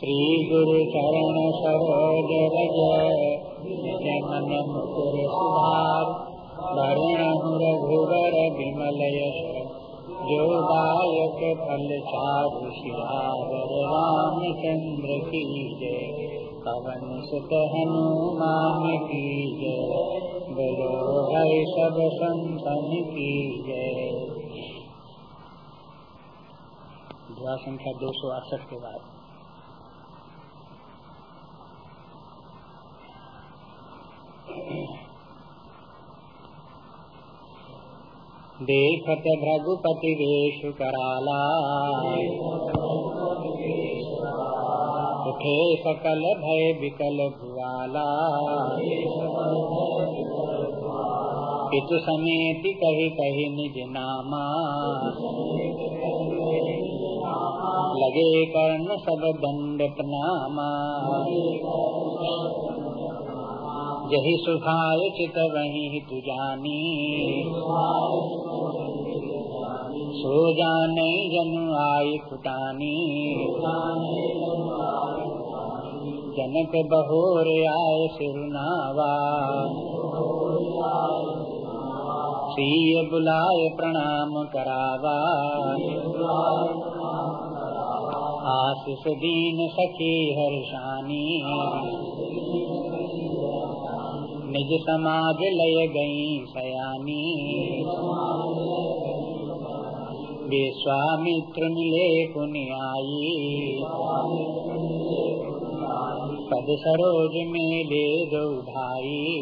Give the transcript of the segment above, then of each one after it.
श्री गुरु चरण सरोज रज मन मुकुर सुधार वरुण रघुवर विमल यश जो दायक फल चारु सियावर रामचंद्र की जय पवन सुत हनुमान की जय बोलो है सब संतन की जय संख्या दो सौ अड़सठ के बाद देखत भ्रघुपति वेश कराला उठे सकल भय विकल भुआला पितु समेत कही कही निज नामा। लगे कर्ण सब दंड प्रणामा। जही सुखाय चित वही तु जानी। सो जाने जन आई फुटानी जनक बहोर आय सिरुनावा सीय बुलाए प्रणाम करावा। आशीष दीन सखी हर्षानी निज समाज लय गई सयानी। विश्वामित्र मिले पुनियाई पद सरोज में ले दो भाई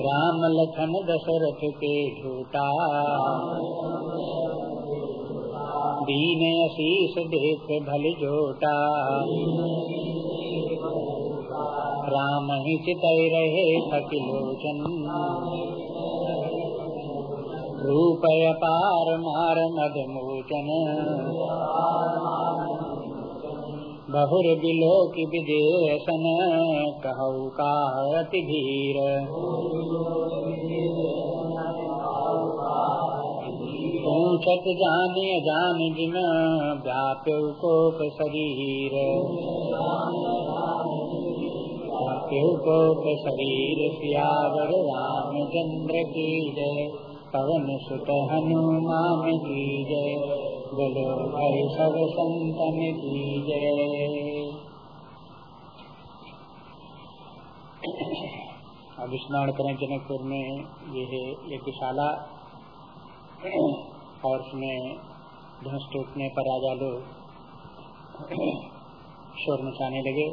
राम लखन दशरथ के झूठा दीन अशीष देख भल जोटा ही चितई रहे थकिलोचन रूप अपार मार मद बहुर बिलो की विदेशन, कहू का अति धीर। पूछत जाने जान जिन व्याप्य कोप शरीर व्याप्य कोप शरीर सियावर रामचंद्र की जय पवन सुत हनुमान की जय बोलो भाई सब संतन की जय अब स्नान करें जनकपुर में ये है यज्ञशाला और उसमें धनुष टूटने पर राजा लोग शोर मचाने लगे।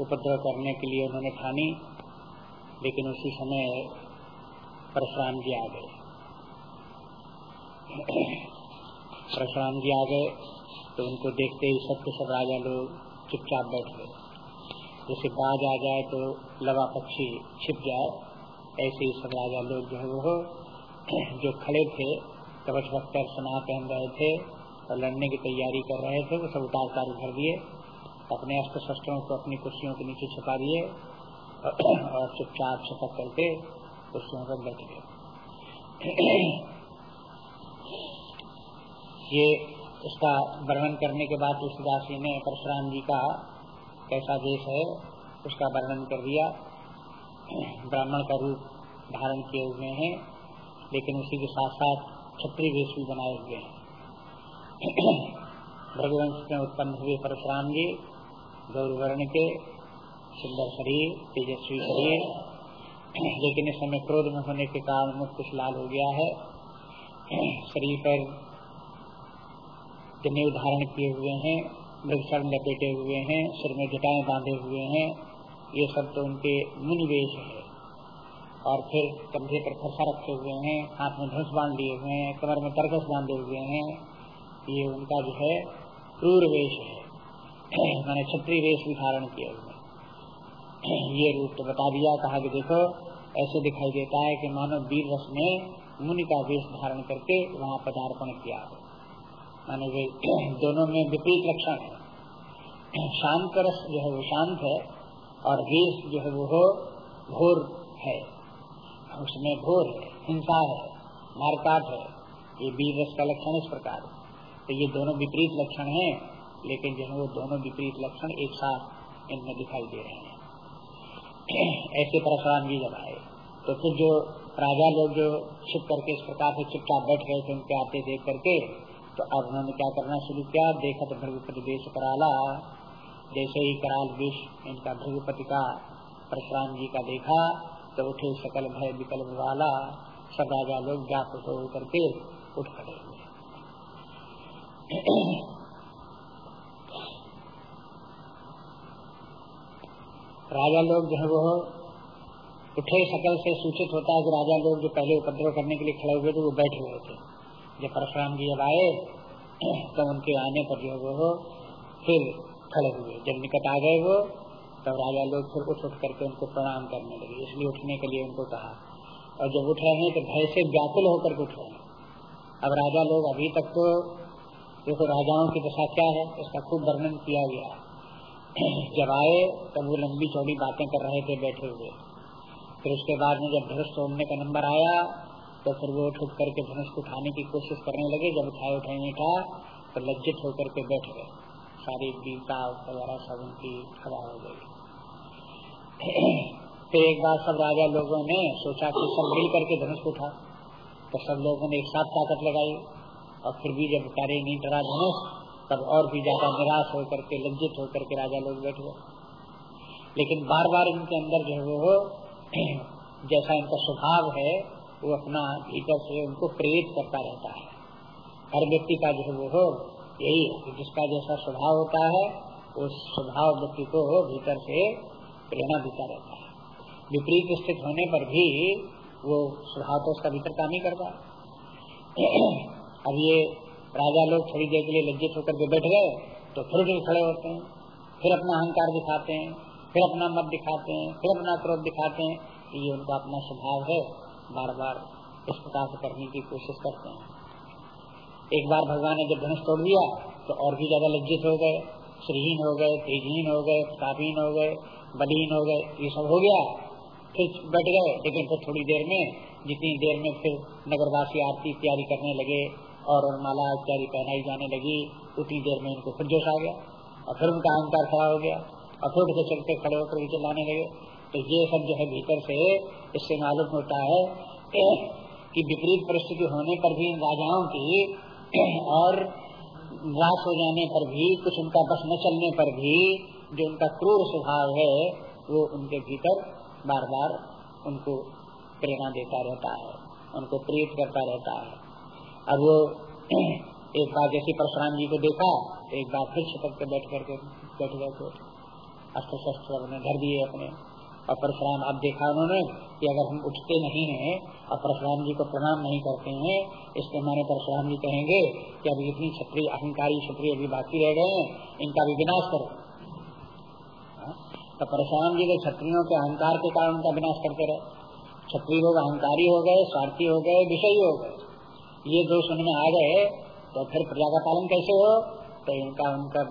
उपद्रव करने के लिए उन्होंने ठानी, लेकिन उसी समय परशुराम जी आ गए। परशुराम जी आ गए तो उनको देखते ही सबके सब राजा लोग चुपचाप बैठ गए। जैसे बाज आ जाए तो लवा पक्षी छिप जाए, ऐसे ही सब राजा लोग जो है वो, जो खड़े थे कवच वक्तर सना पहन रहे थे और लड़ने की तैयारी कर रहे थे, वो सब उतार उतार भर दिए। अपने अस्त्र शस्त्रों को अपनी कुर्सियों के नीचे छुपा दिए और चुपचाप छपक करके कुर्सियों पर बैठ गए। ये उसका वर्णन करने के बाद तुलसीदास जी ने परशुराम जी का कैसा देश है, उसका वर्णन कर दिया। ब्राह्मण का रूप धारण किए हुए हैं, लेकिन उसी के साथ साथ छत्री वेश भी बनाए हुए हैं। भगवंश में उत्पन्न हुए परशुराम जी गौरवर्ण के सुंदर शरीर तेजस्वी शरीर, लेकिन इस समय क्रोध में होने के कारण मुख कुछ लाल हो गया है। शरीर पर जनेऊ धारण किए हुए हैं मृगशरण लपेटे हुए हैं, सिर में जटाएँ बांधे हुए हैं, ये सब तो उनके मुनिवेश है। और फिर कंधे पर फरसा रखे हुए हैं, हाथ में धनुष बाँध लिए हुए हैं, कमर में तरकस बांधे हुए हैं, ये उनका जो है क्रूर वेश है। मैंने छत्री वेश भी धारण किए हुए ये रूप तो बता दिया, कहा कि देखो, ऐसे दिखाई देता है कि मानो वीर रस ने मुनि का वेश धारण करके वहाँ पदार्पण किया मानो वे दोनों में विपरीत लक्षण है। शांत रस जो है वो शांत है और वेश जो है वो घोर है। उसमें घोर है, हिंसा है, मारकाट है। ये वीर रस का लक्षण इस प्रकार तो ये दोनों विपरीत लक्षण हैं। लेकिन जो है वो दोनों विपरीत लक्षण एक साथ इनमें दिखाई दे रहे हैं। ऐसे परशुराम जी जब आए तो फिर जो राजा लोग जो छिप करके इस प्रकार से चुपचाप बैठ गए थे, उनके आते देख करके तो अब उन्होंने क्या करना शुरू किया? देखा तो भृगुपति देश कराला। जैसे ही कराल विष इनका भ्रगुपति का परशुराम जी का देखा तो उठे सकल भय विकल्प वाला। सब राजा लोग करके उठ खड़े राजा लोग जो है वो उठे, सकल से सूचित होता है कि राजा लोग जो पहले उपद्रव करने के लिए खड़े हुए थे, वो बैठे हुए थे। जब परशुराम जी जब आए तो उनके आने पर जो है वो फिर खड़े हुए। जब निकट आ गए वो, तब राजा लोग फिर उठ उठ करके उनको प्रणाम करने लगे। इसलिए उठने के लिए उनको कहा। और जब उठ रहे हैं तो भय से व्याकुल होकर उठ रहे हैं। अब राजा लोग अभी तक तो देखो राजाओं की दशा क्या है, इसका खूब वर्णन किया गया जब आए, तब वो लंबी चौड़ी बातें कर रहे थे बैठे हुए। फिर उसके बाद में जब धनुष तोड़ने का नंबर आया तो फिर वो उठ करके धनुष को उठाने की कोशिश करने लगे। जब उठाए नहीं था तो लज्जित होकर के बैठ गए। सारी गीता वगैरह सब उनकी खड़ा हो गई। तो एक बार सब राजा लोगों ने सोचा कि सब मिल करके धनुष उठा। तो सब लोगों ने एक साथ ताकत लगाई और फिर भी जब कार्य नहीं डरा धनुष तब और भी ज़्यादा निराश होकर के, लज्जित होकर के राजा लोग बैठ गए। लेकिन बार बार इनके अंदर जो है जैसा इनका स्वभाव है, वो अपना भीतर से उनको प्रेरित करता रहता है। हर व्यक्ति का जो है वो हो, यही है, जिसका जैसा स्वभाव होता है, उस स्वभाव व्यक्ति को भीतर से प्रेरणा देता रहता है। विपरीत स्थित होने पर भी वो स्वभाव तो उसका भीतर काम ही करता है। अब ये राजा लोग थोड़ी देर के लिए लज्जित होकर के बैठ गए तो फिर भी खड़े होते हैं, फिर अपना अहंकार दिखाते हैं, फिर अपना मत दिखाते हैं, फिर अपना क्रोध दिखाते हैं ये उनका अपना स्वभाव है। बार बार इस प्रकार से करने की कोशिश करते हैं। एक बार भगवान ने जब धनुष तोड़ दिया तो और भी ज़्यादा लज्जित हो गए, श्रीहीन हो गए, तेजहीन हो गए, प्रतापहीन हो गए बदहीन हो गए, ये सब हो गया। फिर बैठ गए, लेकिन फिर थोड़ी देर में, जितनी देर में फिर नगरवासी आरती इत्यादि करने लगे और माला इत्यादि पहनाई जाने लगी। उतनी देर में इनको फिर जोश आ गया और फिर उनका अहंकार खड़ा हो गया और फिर उनके चलते खड़े होकर भी चिल्लाने लगे। तो ये सब जो है भीतर से इससे मालूम होता है कि विपरीत परिस्थिति होने पर भी राजाओं की और रास हो जाने पर भी, कुछ उनका बस न चलने पर भी जो उनका क्रूर स्वभाव है, वो उनके भीतर बार बार उनको प्रेरणा देता रहता है, उनको प्रेरित करता रहता है। अब वो एक बार जैसे परशुराम जी को देखा, एक बार फिर छपक के बैठ करके बैठ गए थे अस्त्र शस्त्र अपने धर दिए अपने। और परशुराम, अब देखा उन्होंने कि अगर हम उठते नहीं हैं और परशुराम जी को प्रणाम नहीं करते हैं, इसके माने परशुराम जी कहेंगे कि अभी इतनी छत्री अहंकारी छत्री अभी बाकी रह गए हैं, इनका भी विनाश करो। तो परशुराम जी के छत्रियों के अहंकार के कारण उनका विनाश करते रहे। छत्री लोग अहंकारी हो गए, स्वार्थी हो गए, विषयी हो गए। ये दो सुनने आ गए तो फिर प्रजा का पालन कैसे हो? तो इनका उनका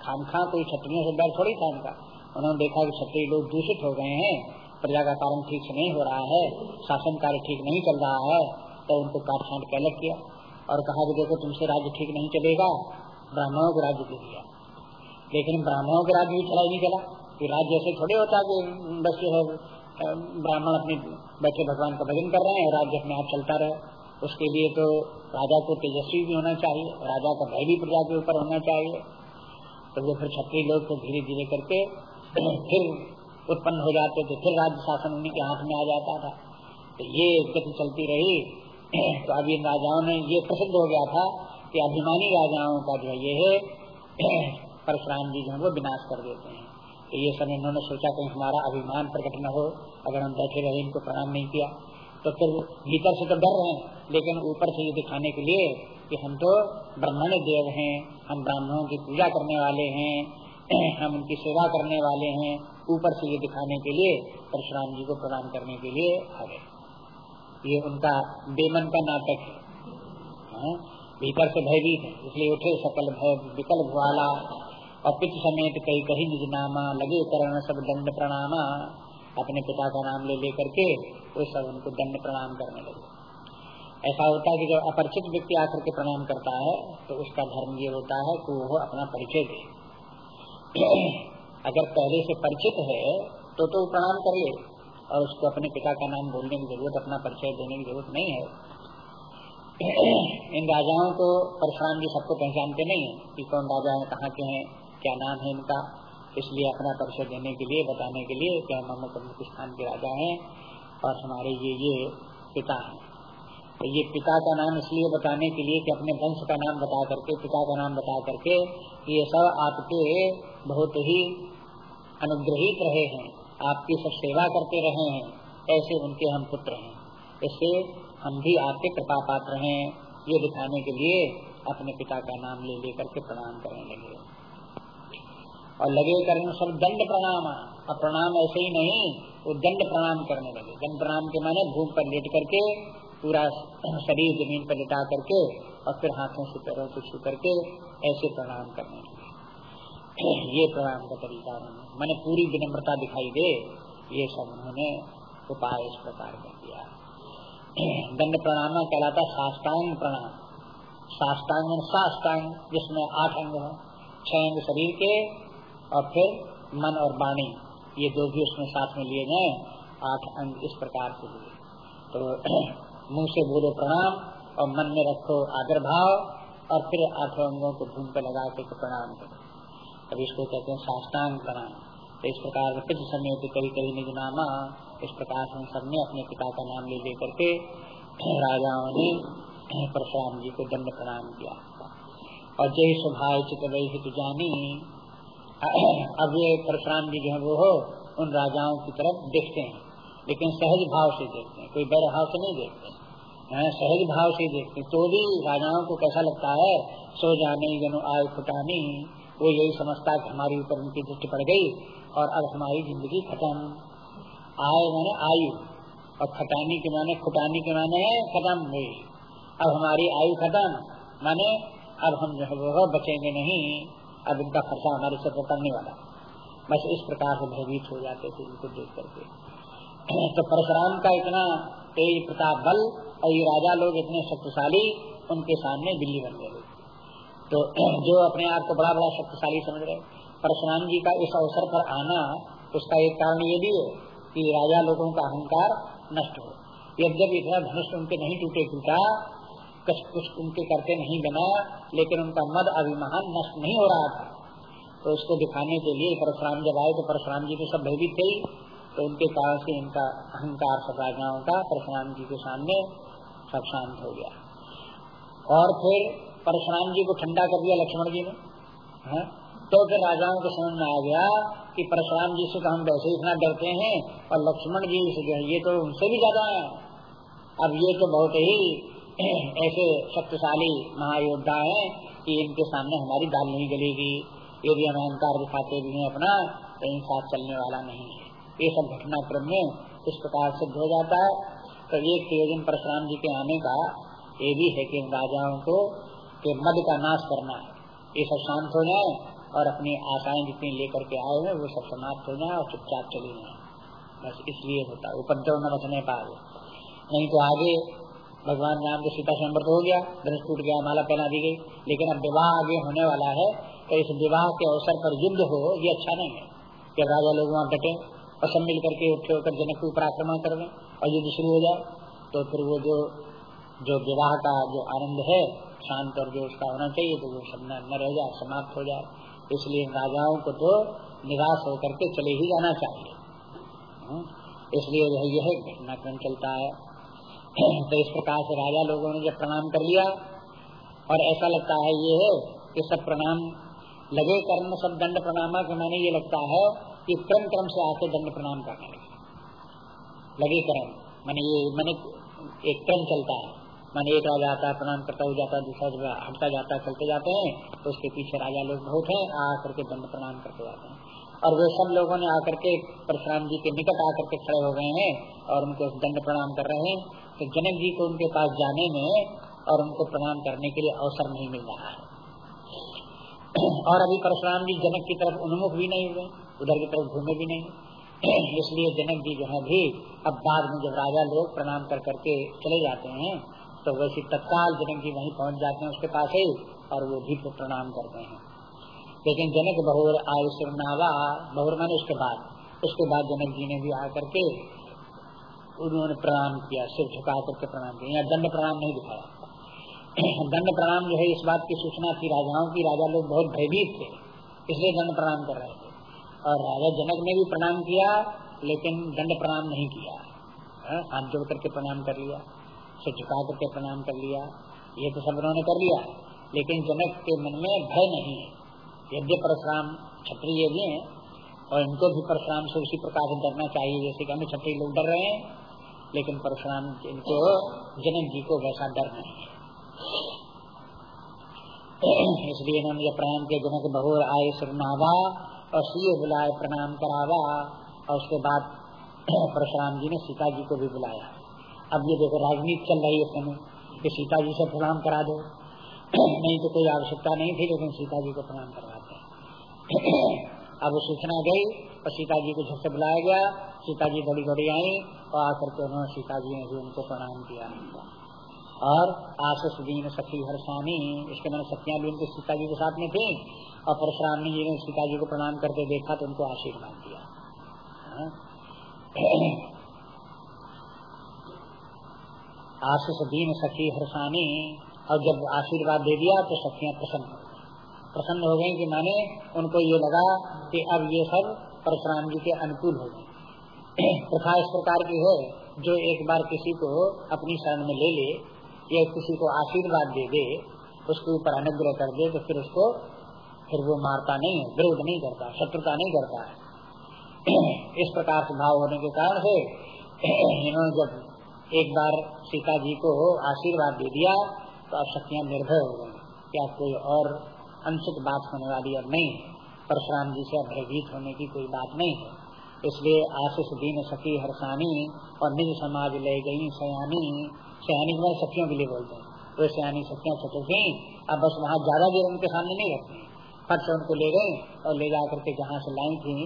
खाम खा, कोई क्षत्रियों से डर थोड़ी था उनका उन्होंने देखा कि क्षत्रिय लोग दूषित हो गए हैं, प्रजा का पालन ठीक से नहीं हो रहा है, शासन कार्य ठीक नहीं चल रहा है तो उनको काट छाट के अलग किया और कहा कि देखो, तुमसे राज्य ठीक नहीं चलेगा, ब्राह्मणों को राज्य दे दिया। लेकिन ब्राह्मणों के राज्य भी चला नहीं चला, कि राज्य ऐसे थोड़े होता कि बस जो है, ब्राह्मण अपने बैठे भगवान का भजन कर रहे हैं, राज्य अपने आप चलता रहे। उसके लिए तो राजा को तेजस्वी भी होना चाहिए, राजा का भय भी प्रजा के ऊपर होना चाहिए। तो वो फिर छत्री लोग तो धीरे धीरे करके फिर उत्पन्न हो जाते थे फिर राज्य शासन उन्हीं के हाथ में आ जाता था। तो ये गति चलती रही। तो अभी इन राजाओं ने ये प्रसिद्ध हो गया था कि अभिमानी राजाओं का जो ये है, परशुराम जी जो है वो विनाश कर देते हैं। तो ये समय इन्होंने सोचा कि हमारा अभिमान प्रकट न हो, अगर हम बैठे रहे, इनको प्रणाम नहीं किया। तो फिर भीतर से तो डर रहे हैं लेकिन ऊपर से ये दिखाने के लिए कि हम तो ब्राह्मण देव हैं हम ब्राह्मणों की पूजा करने वाले हैं हम उनकी सेवा करने वाले हैं। ऊपर से ये दिखाने के लिए परशुराम जी को प्रणाम करने के लिए आ गए। ये उनका बेमन का नाटक है। हाँ, भीतर से भयभीत है इसलिए उठे सकल भय विकल भुआला और पित समेत कई कही निजनामा लगे करण सब दंड प्रणामा। अपने पिता का नाम ले लेकर के वो सब उनको दंड प्रणाम करने लगे। ऐसा होता है कि जब अपरिचित व्यक्ति आकर के प्रणाम करता है तो उसका धर्म ये होता है कि वो अपना परिचय दे। अगर पहले से परिचित है तो तो प्रणाम कर ले और उसको अपने पिता का नाम बोलने की ज़रूरत, अपना परिचय देने की ज़रूरत नहीं है। इन राजाओं को परशुराम जी सबको पहचानते नहीं है कि कौन राजा है, कहाँ के हैं, क्या नाम है इनका। इसलिए अपना परिचय देने के लिए, बताने के लिए कि हम अमुक स्थान के राजा हैं और हमारे ये ये पिता हैं। तो ये पिता का नाम इसलिए बताने के लिए कि अपने वंश का नाम बता करके, पिता का नाम बता करके ये सब आपके बहुत ही अनुग्रहित रहे हैं। आपकी सब सेवा करते रहे हैं। ऐसे उनके हम पुत्र हैं। इससे हम भी आपके कृपा पात्र हैं। ये दिखाने के लिए अपने पिता का नाम ले लेकर के प्रणाम करने लगे। और लगे करने सब दंड प्रणाम। और प्रणाम ऐसे ही नहीं, वो दंड प्रणाम करने लगे। दंड प्रणाम के माने भूख पर लेट करके, पूरा शरीर ज़मीन पर लिटा करके और फिर हाथों से पैरों से छू करके ऐसे प्रणाम करने लगे। ये प्रणाम का तरीका उन्होंने मैंने पूरी विनम्रता दिखाई दे, ये सब उन्होंने उपाय इस प्रकार कर दिया। दंड प्रणाम कहलाता साष्टांग प्रणाम। साष्टांग साष्टांग, जिसमें आठ अंग हो, छह अंग शरीर के और फिर मन और वाणी, ये दो भी उसमें साथ में लिए गए, आठ अंग इस प्रकार से लिए। तो मुँह से बोलो प्रणाम और मन में रखो आदर भाव और फिर आठों अंगों को भूमि पर लगा के प्रणाम करो। तब इसको कहते हैं साष्टांग प्रणाम। तो इस प्रकार पिछ समय कभी कभी निज नामा, इस प्रकार हम सबने अपने पिता का नाम ले लेकर के राजाओं ने परशुराम जी को दंड प्रणाम किया। और जय स्वभाव चित वही जानी अब ये परशुराम जी जो है वो हो, उन राजाओं की तरफ़ देखते हैं। लेकिन सहज भाव से देखते हैं, कोई बड़े भाव से नहीं देखते हैं। सहज भाव से देखते तो भी राजाओं को कैसा लगता है? सो जाने जनो आय फुटानी वो यही समझता है हमारे ऊपर उनकी दृष्टि पड़ गई और अब हमारी ज़िंदगी खत्म। आय माने आयु और खटानी के माने खुटानी के माने खत्म हुई। अब हमारी आयु खत्म। माने अब हम जो है वो बचेंगे नहीं। अब इनका खर्चा हमारे सर पड़ने वाला बस इस प्रकार से भयभीत हो जाते थे इनको देख करके। तो परशुराम का इतना तेज प्रताप बल और ये राजा लोग इतने शक्तिशाली, उनके सामने बिल्ली बन गए तो जो अपने आप को बड़ा बड़ा शक्तिशाली समझ रहे परशुराम जी का इस अवसर पर आना, उसका एक कारण ये भी है कि राजा लोगों का अहंकार नष्ट हो। जब इतना धनुष उनके नहीं टूटे टूटा कुछ कुछ उनके करके नहीं बना, लेकिन उनका मद अभिमान नष्ट नहीं हो रहा था। तो उसको दिखाने के लिए परशुराम जब आए तो परशुराम जी तो सब भयभीत थे। तो उनके कारण से इनका अहंकार सब राजाओं का परशुराम जी के सामने सब शांत हो गया। और फिर परशुराम जी को ठंडा कर दिया लक्ष्मण जी ने। है? तो फिर राजाओं को समझ में आ गया कि परशुराम जी से तो हम वैसे इतना डरते हैं, और लक्ष्मण जी से जो है, ये तो उनसे भी ज़्यादा है। अब ये तो बहुत ही ऐसे शक्तिशाली महायोद्धा हैं कि इनके सामने हमारी दाल नहीं गलेगी यदि हम अहंकार दिखाते भी हैं अपना तो इन साथ चलने वाला नहीं है। ये सब घटनाक्रम में इस प्रकार सिद्ध हो जाता है। तो एक प्रयोजन परशुराम जी के आने का ये भी है कि राजाओं को, के मद का नाश करना है। ये सब शांत हो जाए और अपनी आशाएँ जितनी लेकर के आए हुए वो सब समाप्त हो जाए और चुपचाप चले जाए। बस इसलिए होता है। उपद्रव न बचने पाए। नहीं तो आगे भगवान राम के सीता स्वयं तो हो गया धनुष टूट गया माला पहना दी गई। लेकिन अब विवाह आगे होने वाला है तो इस विवाह के अवसर पर युद्ध हो ये अच्छा नहीं है। कि राजा लोग वहाँ डटे और सब मिल करके उठे होकर जनक ऊपर आक्रमण कर दें और युद्ध शुरू हो जाए। तो फिर वो जो जो विवाह का जो आनंद है शांत और जो उसका होना चाहिए तो वो सब न रह जाए समाप्त हो जाए। इसलिए राजाओं को तो निराश होकर के चले ही जाना चाहिए। हम्म, इसलिए यह घटनाक्रम चलता है। तो इस प्रकार से राजा लोगों ने जब प्रणाम कर लिया, और ऐसा लगता है ये है कि सब प्रणाम, लगे कर्म, सब दंड प्रणाम के मैंने ये लगता है कि क्रम क्रम से आके दंड प्रणाम करने लगे। लगे कर्म, मैंने ये, मैंने एक क्रम चलता है। मैंने एक राजा आता है, प्रणाम करता हुआ जाता है, दूसरा हटता जाता है, चलते जाते हैं तो उसके पीछे राजा लोग बहुत हैं आ करके दंड प्रणाम करते जाते हैं। और वे सब लोगों ने आकर के परशुराम जी के निकट आकर के खड़े हो गए हैं, और उनको दंड प्रणाम कर रहे हैं। तो जनक जी को उनके पास जाने में और उनको प्रणाम करने के लिए अवसर नहीं मिल रहा है। और अभी परशुराम जी जनक की तरफ़ उन्मुख भी नहीं हुए, उधर की तरफ़ घूमे भी नहीं। इसलिए जनक जी जो है भी अब बाद में जब राजा लोग प्रणाम कर करके चले जाते हैं तो वैसे तत्काल जनक जी वहीं पहुँच जाते हैं उसके पास ही और वो भी तो प्रणाम करते हैं। लेकिन जनक बहुर आयु सिरनावा बहुर माने उसके बाद उसके बाद जनक जी ने भी आकर के उन्होंने प्रणाम किया सिर झुका करके प्रणाम किया। यहाँ दंड प्रणाम नहीं दिखाया। दंड प्रणाम जो है इस बात की सूचना थी राजाओं की। राजा लोग बहुत भयभीत थे इसलिए दंड प्रणाम कर रहे थे। और राजा जनक ने भी प्रणाम किया लेकिन दंड प्रणाम नहीं किया। हाँ, हाथ जोड़ करके प्रणाम कर लिया सिर झुका करके प्रणाम कर लिया। ये तो सब उन्होंने कर लिया। लेकिन जनक के मन में भय नहीं है। यद्य परशुराम क्षत्रिय भी हैं और इनको भी परशुराम से उसी प्रकार से डरना चाहिए जैसे कि हमें क्षत्रिय लोग डर रहे हैं। लेकिन परशुराम इनको जनक जी को वैसा डर नहीं है। इसलिए इन्होंने प्रणाम के जनक बहुर आए सुरनावा और सीए बुलाए प्रणाम करावा और उसके बाद परशुराम जी ने सीता जी को भी बुलाया। अब ये देखो, राजनीति चल रही है समय, कि सीता जी से प्रणाम करा दो। नहीं तो कोई आवश्यकता नहीं थी, लेकिन सीता जी को प्रणाम करवाते अब वो सूचना गई और सीता जी को झट से बुलाया गया। सीता जी बड़ी बड़ी आई और आकर के उन्होंने सीता जी ने उनको प्रणाम किया। और आशीष दीन सखी हर्षानी इसके मैंने सखियाँ भी उनके सीता जी के साथ में थी, और परशुराम जी ने सीता जी को प्रणाम करके देखा तो उनको आशीर्वाद दिया। हाँ। आशीष दीन सखी हर्षानी और जब आशीर्वाद दे दिया तो सखियाँ प्रसन्न प्रसन्न हो गई कि माने उनको ये लगा कि अब ये सब परशुराम जी के अनुकूल हो गए। प्रथा इस प्रकार की है, जो एक बार किसी को अपनी शरण में ले ले, या किसी को आशीर्वाद दे दे, उसके ऊपर अनुग्रह कर दे तो फिर उसको, फिर वो मारता नहीं है, विरोध नहीं करता, शत्रुता नहीं करता है। इस प्रकार से भाव होने के कारण से, इन्होंने जब एक बार सीता जी को आशीर्वाद दे दिया तो अब शक्तियाँ निर्भय हो गई। क्या कोई और अंशित बात होने वाली अब नहीं? परशुराम जी से भयभीत होने की कोई बात नहीं है। इसलिए आशीष दीन सखी हरसानी और निज समाज ले गई सयानी। सयानी के सखियों के लिए बोलते हैं। वो सयानी सखियाँ गई अब बस वहाँ ज़्यादा देर उनके सामने नहीं रखती फट से उनको ले गए और ले जा करके जहाँ से लाई थी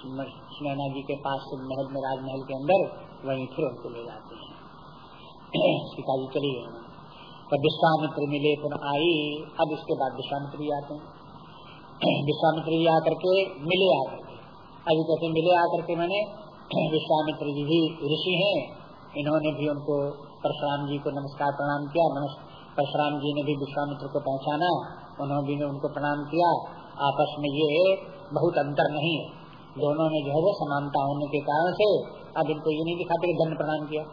सुनैना जी के पास महल में, राजमहल के अंदर, वहीं फिर उनको ले जाते हैं। सीता जी चली गई तो विश्वामित्र मिले पुनः आई। अब इसके बाद विश्वामित्र आते हैं। विश्वामित्र आकर के मिले के अभी कहते मिले आकर के मैंने विश्वामित्र जी भी ऋषि हैं। इन्होंने भी उनको परशुराम जी को नमस्कार प्रणाम किया। परशुराम जी ने भी विश्वामित्र को पहचाना। उन्होंने भी उनको प्रणाम किया। आपस में ये बहुत अंतर नहीं है। दोनों में जो है वो समानता होने के कारण से अब इनको ये नहीं दिखाते कि दंड प्रणाम किया।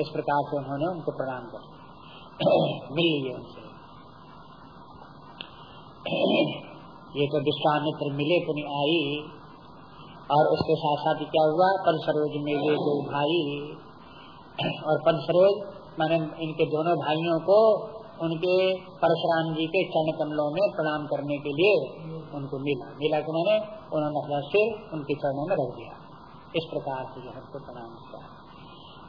इस प्रकार से उन्होंने उनको प्रणाम कर मिल लिए उनसे। ये तो विश्वामित्र मिले तो नहीं आई। और उसके साथ साथ क्या हुआ? पद सरोज मिले दो भाई और पद सरोज मैंने इनके दोनों भाइयों को उनके परशुराम जी के चरण कमलों में प्रणाम करने के लिए उनको मिला। मिला के मैंने उन्होंने अपना सिर उनके चरणों में रख दिया। इस प्रकार से हमको प्रणाम किया।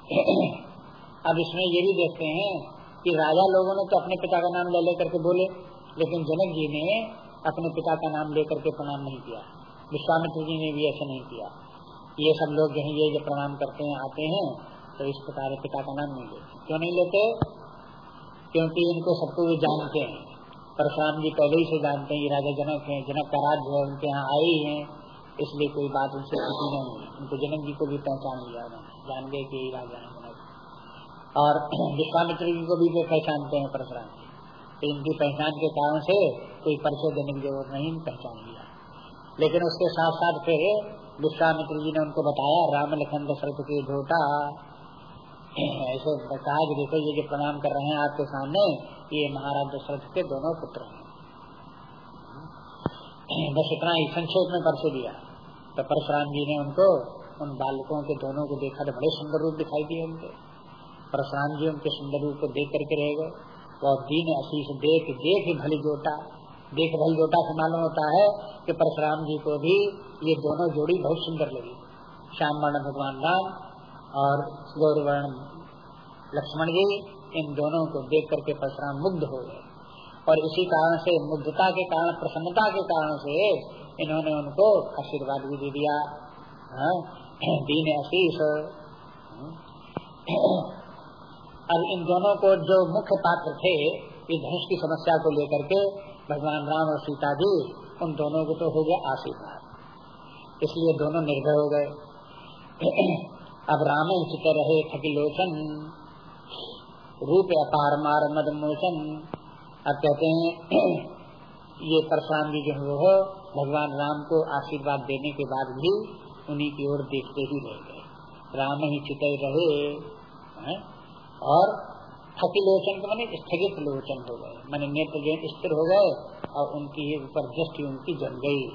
अब इसमें ये भी देखते हैं कि राजा लोगों ने तो अपने पिता का नाम ले लेकर के बोले, लेकिन जनक जी ने अपने पिता का नाम लेकर के प्रणाम नहीं किया। विश्वामित्र जी ने भी ऐसा नहीं किया। ये सब लोग जो है, ये जो प्रणाम करते हैं, आते हैं तो इस प्रकार पिता का नाम नहीं लेते। क्यों नहीं लेते? क्योंकि इनको सबको वे जानते हैं। परशुराम जी पहले ही से जानते हैं राजा जनक है, जनक का राज्य है, उनके यहाँ आए ही है, इसलिए कोई बात उनसे नहीं हुई उनको जनक जी को भी पहचान लिया उन्होंने जान गए कि राजा है, जनक। और विश्वामित्र जी को भी वे पहचानते हैं, परशुराम जी। तो इनकी पहचान के कारण से कोई परिचय देने की ज़रूरत नहीं पहचान लिया। लेकिन उसके साथ साथ फिर विश्वामित्र जी ने उनको बताया राम लखन दशरथ की ढोटा ऐसे कहा कि देखो ये जो प्रणाम कर रहे हैं आपके सामने, ये महाराज दशरथ के दोनों पुत्र हैं। बस इतना ही संक्षेप में परसों दिया। तो परशुराम जी ने उनको, उन बालकों के दोनों को देखा तो बड़े सुंदर रूप दिखाई दिए उनके। परशुराम जी उनके सुंदर रूप को देख करके रह गए। और दीन अशीष देख देख भली जोटा देख भली जोटा से मालूम होता है कि परशुराम जी को भी ये दोनों जोड़ी बहुत सुंदर लगी। श्याम वर्ण भगवान राम और गौरवर्ण लक्ष्मण जी इन दोनों को देख करके परशुराम मुग्ध हो गए। और इसी कारण से मुग्धता के कारण प्रसन्नता के कारण से इन्होंने उनको आशीर्वाद भी दे दिया। हाँ, दीन आशीष। अब इन दोनों को जो मुख्य पात्र थे इस धनुष की समस्या को लेकर के भगवान राम और सीता जी, उन दोनों को तो हो गया आशीर्वाद। इसलिए दोनों निर्भय हो गए। अब राम चित रहे खकिलोचन रूप अपार मार मद मोचन। अब कहते हैं, ये परशुराम जी जो है भगवान राम को आशीर्वाद देने के बाद भी उन्हीं की ओर देखते ही रह गए। राम ही चित रहे? और थकिलोचन के मैंने स्थगित लोचन हो गए। मैंने नेत्र जो स्थिर हो गए और उनकी ऊपर दृष्टि उनकी जम गई।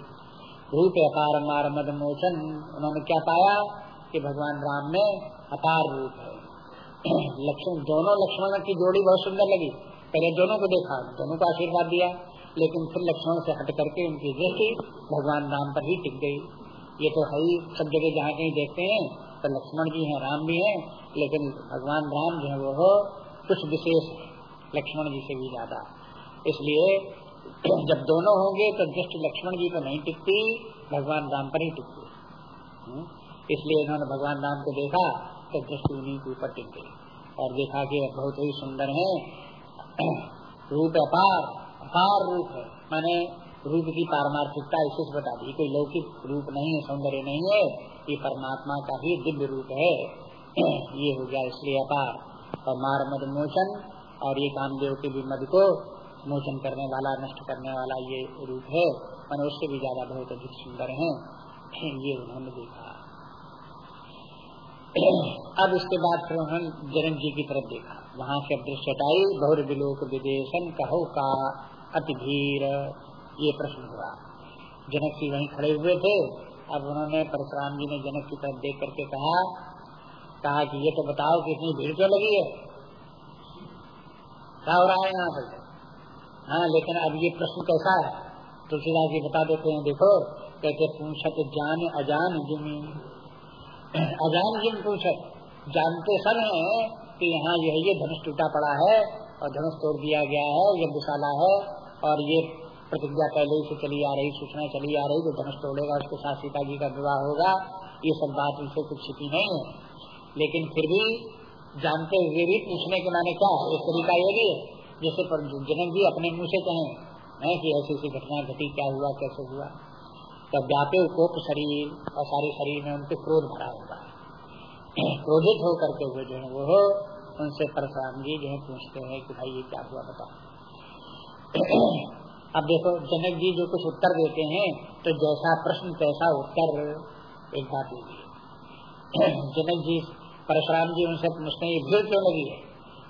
रूप अपार मार मद मोचन। उन्होंने क्या पाया कि भगवान राम में अपार रूप है। लक्ष्मण, दोनों लक्ष्मण की जोड़ी बहुत सुंदर लगी। पहले दोनों को देखा, दोनों को आशीर्वाद दिया, लेकिन फिर लक्ष्मण से हट करके उनकी दृष्टि भगवान राम पर ही टिक गई। ये तो ही सब जगह जहाँ कहीं देखते हैं तो लक्ष्मण जी हैं, राम भी हैं, लेकिन भगवान राम जो है वो कुछ विशेष लक्ष्मण जी से भी ज़्यादा। इसलिए जब दोनों होंगे तो दृष्टि लक्ष्मण जी को नहीं टिकती, भगवान राम पर ही टिकती। हम्म? इसलिए इन्होंने भगवान राम को देखा तो दृष्टि उन्हीं के ऊपर टिक गई और देखा कि बहुत ही सुंदर है। रूप अपार अपार रूप है। माने रूप की पारमार्थिकता इसे बता दी। कोई लौकिक रूप नहीं है, सौंदर्य नहीं है। ये परमात्मा का ही दिव्य रूप है। ये हो गया इसलिए अपार। और मार मद मोचन, और ये कामदेव के भी मद को मोचन करने वाला, नष्ट करने वाला ये रूप है मनुष्य भी ज़्यादा बहुत अधिक सुंदर है। ये उन्होंने देखा। अब इसके बाद फिर उन्होंने जनक जी की तरफ़ देखा। वहाँ से दृश्यताई बहुर विलोक विदेशन कहो का अति भीर ये प्रश्न हुआ। जनक जी वहीं खड़े हुए थे। अब उन्होंने परशुराम जी ने जनक की तरफ़ देख करके कहा कहा कि ये तो बताओ कि इतनी भीड़ क्यों लगी है? क्या हो रहा है यहाँ पर हाँ लेकिन अब ये प्रश्न कैसा है? तुलसीदास जी बता देते हैं, देखो, कहते पूछत जान अजान जिमी अजान जिम पूछत? जानते सब हैं कि यहाँ यह ये धनुष टूटा पड़ा है और धनुष तोड़ दिया गया है, ये विशाला है और ये प्रतिज्ञा पहले से चली आ रही, सूचना चली आ रही जो धनुष तोड़ेगा, उसके साथ सीता जी का विवाह होगा। ये सब बात उनसे कुछ छिपी नहीं है। लेकिन फिर भी जानते हुए भी पूछने के माने क्या एक तरीका ये भी है, जैसे जनक जी अपने मुँह से कहें नहीं कि ऐसी ऐसी घटना घटी, क्या हुआ, कैसे हुआ? तब व्यापे कोप शरीर और सारे शरीर में उनके क्रोध भरा हुआ है। क्रोधित होकर के हुए जो है, वो उनसे परशुराम जी जो है पूछते हैं कि भाई ये क्या हुआ, बताओ। अब देखो, जनक जी जो कुछ उत्तर देते हैं तो जैसा प्रश्न, तैसा उत्तर एक बात होगी जनक जी परशुराम जी उनसे पूछते हैं भीड़ क्यों लगी? है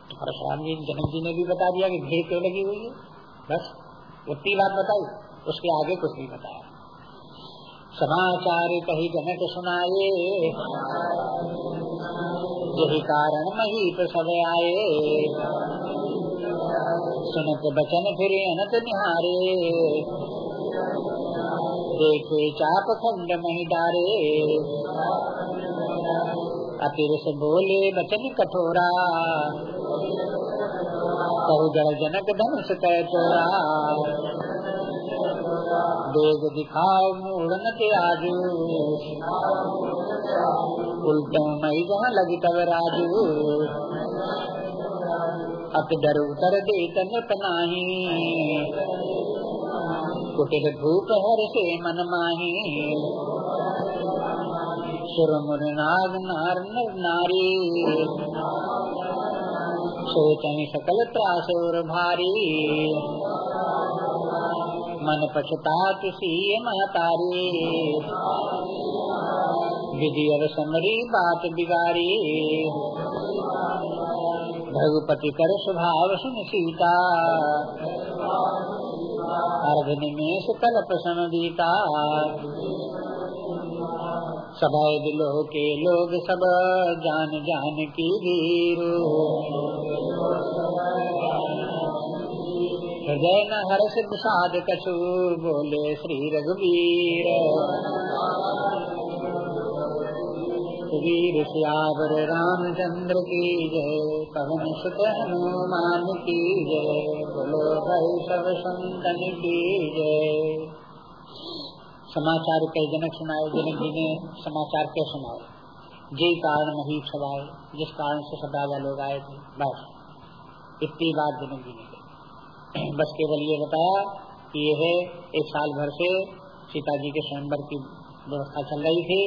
तो परशुराम जी जनक जी ने भी बता दिया कि भीड़ क्यों लगी हुई है? बस, उतनी बात बताई, उसके आगे कुछ नहीं बताया। समाचार कही जनक सुनाए, यही कारण मही तो सब आए। सुनत बचन फिर अनत निहारे, देखे चाप खंड मही डारे। अतिरस बोले, बचन कठोरा। कहु जड़ जनक धनुष कह चोरा। देग दिखाओ मूड़न के आजू। उल्टो मई जहाँ लगी तब राजू। अत डर उतर दे तनत नाही। कुटिल भूप हर से मन माही। सुर मुर नाग नार नारी सोचन सकल त्रास और भारी मन पछतात सी महतारी विधि अव समरी बात बिगारी भगुपति कर स्वभाव सुन सीता अर्ध निमेश कल प्रसन्न दीता सभय दिलो के लोग सब जान जान की वीर। हृदय न हर्ष प्रसाद कछु बोले श्री रघुवीर। वीर सियावर रामचंद्र की जय, पवन सुत हनुमान की जय, बोलो भाई सब संतन की जय। समाचार कई जनक सुनाए, जनक जी ने समाचार क्या सुनाए। जे कारण नहीं सवाए जिस कारण से सब राजा लोग आए थे, बस। इतनी बात जनक जी ने बस केवल ये बताया कि यह एक साल भर से सीता जी के स्वयंवर की व्यवस्था चल रही थी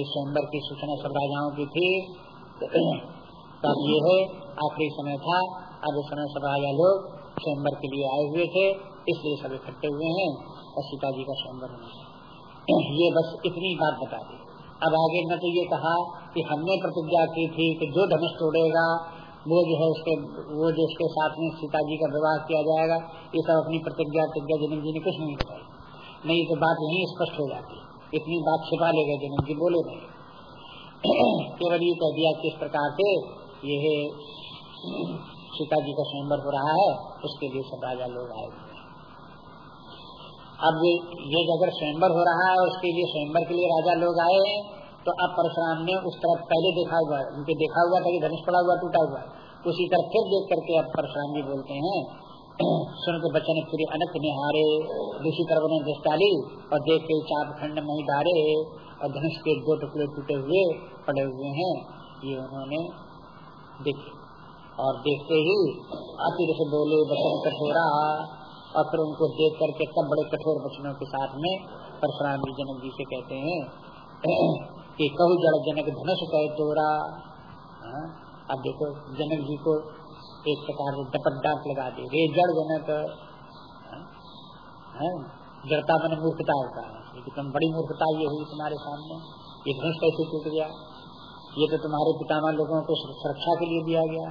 इस स्वयंवर की सूचना सब राजाओं की थी। तब ये है, आखिरी समय था, अब इस समय सब राजा लोग स्वयंवर के लिए आए हुए थे, इसलिए सब इकट्ठे हुए हैं और सीता जी का स्वयंवर होना ये बस इतनी बात बता दी। अब आगे न तो ये कहा कि हमने प्रतिज्ञा की थी कि जो धनुष तोड़ेगा, वो जो है उसके, वो जो उसके साथ में सीता जी का विवाह किया जाएगा, ये सब अपनी प्रतिज्ञा प्रतिज्ञा जनक जी ने कुछ नहीं बताई नहीं तो बात यही स्पष्ट हो जाती। इतनी बात छिपा ले गए जनक जी बोले नहीं। केवल ये कह दिया किस प्रकार से ये सीता जी का स्वयंवर हो रहा है, उसके लिए सब राजा लोग आए। अब ये अगर स्वयंवर हो रहा है उसके लिए स्वयंवर के लिए राजा लोग आए हैं तो अब परशुराम ने उस तरफ़ पहले देखा हुआ, उनके देखा हुआ था कि धनुष पड़ा हुआ, टूटा हुआ। उसी तरफ़ फिर देख करके अब परशुराम जी बोलते हैं, सुन के बच्चन फिर अनक निहारे दूसरी तरफ़ उन्होंने दृष्ट डाली और देख के चाप खंड नहीं डारे और धनुष के दो टुकड़े टूटे हुए, पड़े हुए हैं। ये उन्होंने देखे। और देखते ही अतिर से बोले बचन कठोरा और फिर उनको देख करके सब बड़े कठोर वचनों के साथ में परशुराम जी जनक जी से कहते हैं, कि कहु जड़ जनक धनुष कहे तोरा। हाँ? अब देखो, जनक जी को एक प्रकार से डपट डांट लगा दी। रे जड़ जनक। हाँ? हाँ? जड़ता मन मूर्खता होता है। एकदम बड़ी मूर्खता ये हुई तुम्हारे सामने। ये धनुष कैसे टूट गया? ये तो तुम्हारे पितामा लोगों को सुरक्षा के लिए दिया गया।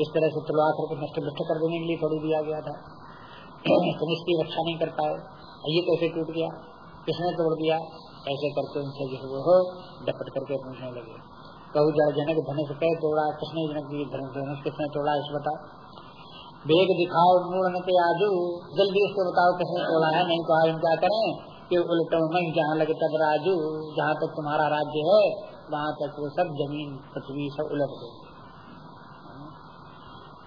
इस तरह से तलवार को नष्ट नष्ट कर देने के लिए थोड़ी दिया गया था। तुम इसकी रक्षा नहीं कर पाए ये कैसे टूट गया? किसने तोड़ दिया? ऐसे करके उनसे जो है वो डपट करके पूछने लगे। कहू जरा जनक धनुष कह तोड़ा, किसने जनक धनुष किसने तोड़ा, इस बता वेग दिखाओ मूर्ण के आजू, जल्दी उसको बताओ किसने तोड़ा है। नहीं तो हम क्या करें कि उल्टो नहीं जहाँ लगे तब राजू, जहाँ तक तुम्हारा राज्य है, वहाँ तक वो सब ज़मीन, पृथ्वी सब उलट गए।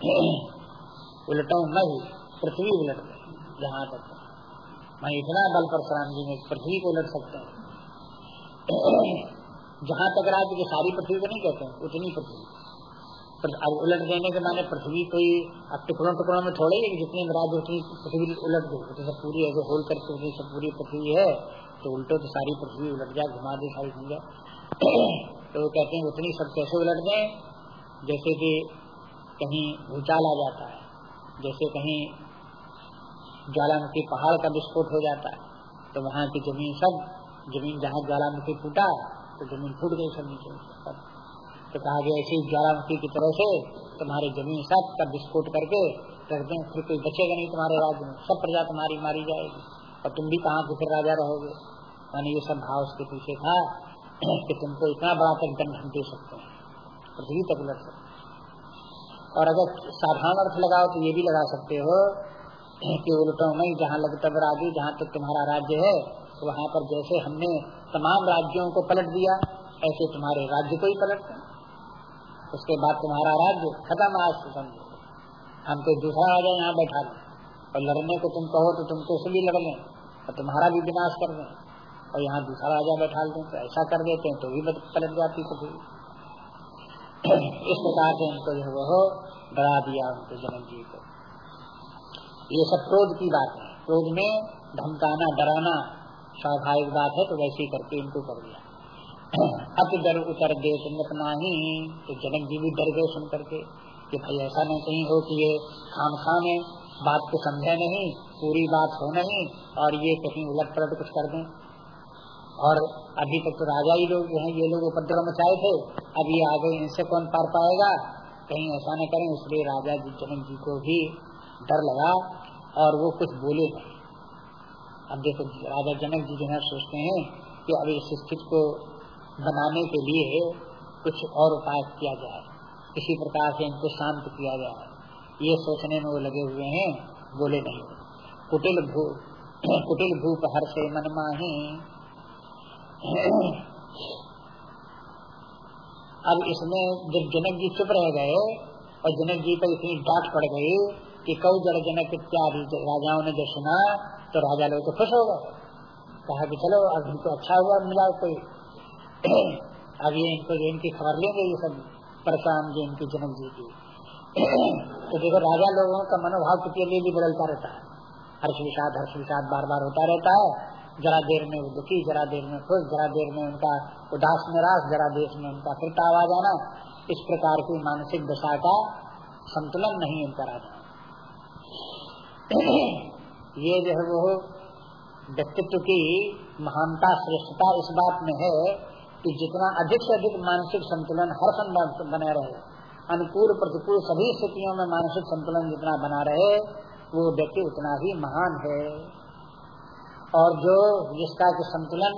उलटो नहीं पृथ्वी उलट गई जहाँ तक मैं इतना बल परशुराम जी में पृथ्वी को उलट सकते हैं। जहाँ तक राज्य की सारी पृथ्वी को नहीं कहते हैं, उतनी पृथ्वी। अब उलट देने के माने पृथ्वी कोई अब टुकड़ों टुकड़ों में थोड़े ही जितने राज्य, उतनी पृथ्वी उलट दो। तो सब पूरी ऐसे होल करके सब पूरी पृथ्वी है तो उल्टो तो सारी पृथ्वी उलट जाए, घुमा दे सारी समझा तो वो कहते हैं, उतनी सब कैसे उलट दें जैसे कि कहीं भूचाल आ जाता है, जैसे कहीं ज्वालामुखी पहाड़ का विस्फोट हो जाता है। तो वहाँ की ज़मीन सब, ज़मीन जहाँ ज्वालामुखी फूटा तो ज़मीन फूट गई सब नीचे तो कहा गया ऐसी ज्वालामुखी की तरह से तुम्हारी ज़मीन सब का विस्फोट करके रख दें, फिर कोई बचेगा नहीं तुम्हारे राज्य में। सब प्रजा तुम्हारी मारी जाएगी। और तुम भी कहाँ फिर राजा रहोगे? मैंने ये सब भाव उसके पीछे था कि तुमको इतना बड़ा तक दंड हम दे सकते हैं। पृथ्वी तक लड़ सकते और अगर साधारण अर्थ लगाओ तो ये भी लगा सकते हो कि उल्टो नहीं जहाँ लगता राजू, जहाँ तक तुम्हारा राज्य है तो वहाँ पर जैसे हमने तमाम राज्यों को पलट दिया, ऐसे तुम्हारे राज्य को ही पलट उसके बाद तुम्हारा राज्य खत्म आज समझो हम तो दूसरा राजा यहाँ बैठा लें और लड़ने को तुम कहो तो तुमको से भी लड़ लें और तुम्हारा भी विनाश कर दें। और यहाँ दूसरा राजा बैठा लेते तो ऐसा कर देते हैं तो भी पलट जाती तो इस प्रकार से उनको जो वो डरा दिया उनको जनक जी को। ये सब क्रोध की बात है। क्रोध में धमकाना, डराना स्वाभाविक बात है तो वैसे करके इनको कर दिया। अब डर उतर दे सुनत नहीं तो जनक जी भी डर गए सुन करके कि भाई ऐसा नहीं कहीं हो कि ये खाम खाम है, बात को समझे नहीं, पूरी बात हो नहीं, और ये कहीं उलट पलट कुछ कर दें। और अभी तक तो राजा ही लोग हैं, ये लोग उपद्रव मचाए थे, अब ये आगे इनसे कौन पार पाएगा? कहीं ऐसा न करें, इसलिए राजा जी, जनक जी को भी डर लगा। और वो कुछ बोले नहीं अब देखो राजा जनक जी जो है, सोचते हैं कि अब इस स्थिति को बनाने के लिए कुछ और उपाय किया जाए। किसी प्रकार से इनको शांत किया जाए। ये सोचने में वो लगे हुए हैं, बोले नहीं। कुटिल भू, कुटिल भूप हर से मन माही। अब इसमें जब जनक जी चुप रह गए और जनक जी पर इतनी डांट पड़ गई कि कौ जड़ जनक इत्यादि राजाओं ने जो सुना तो राजा लोग तो खुश हो गए। कहा कि चलो, अब इनको अच्छा हुआ, मिला कोई। अब ये इनको इनकी खबर लेंगे, ये सब परेशान जो इनकी जनक जी की। तो देखो, राजा लोगों का मनोभाव कितने लिए भी बदलता रहता है। हर्ष विषाद हर्ष विषाद बार बार होता रहता है। जरा देर में वो दुखी, जरा देर में खुश, जरा देर में उनका उदास, निराश, जरा देश में उनका फिर आवाज़ आना इस प्रकार की मानसिक दशा का संतुलन नहीं उनका रहता ये जो है वो व्यक्तित्व की महानता, श्रेष्ठता इस बात में है कि जितना अधिक से अधिक मानसिक संतुलन हर संभव बने रहे, अनुकूल, प्रतिकूल सभी स्थितियों में मानसिक संतुलन जितना बना रहे, वो व्यक्ति उतना ही महान है। और जो जिसका कि संतुलन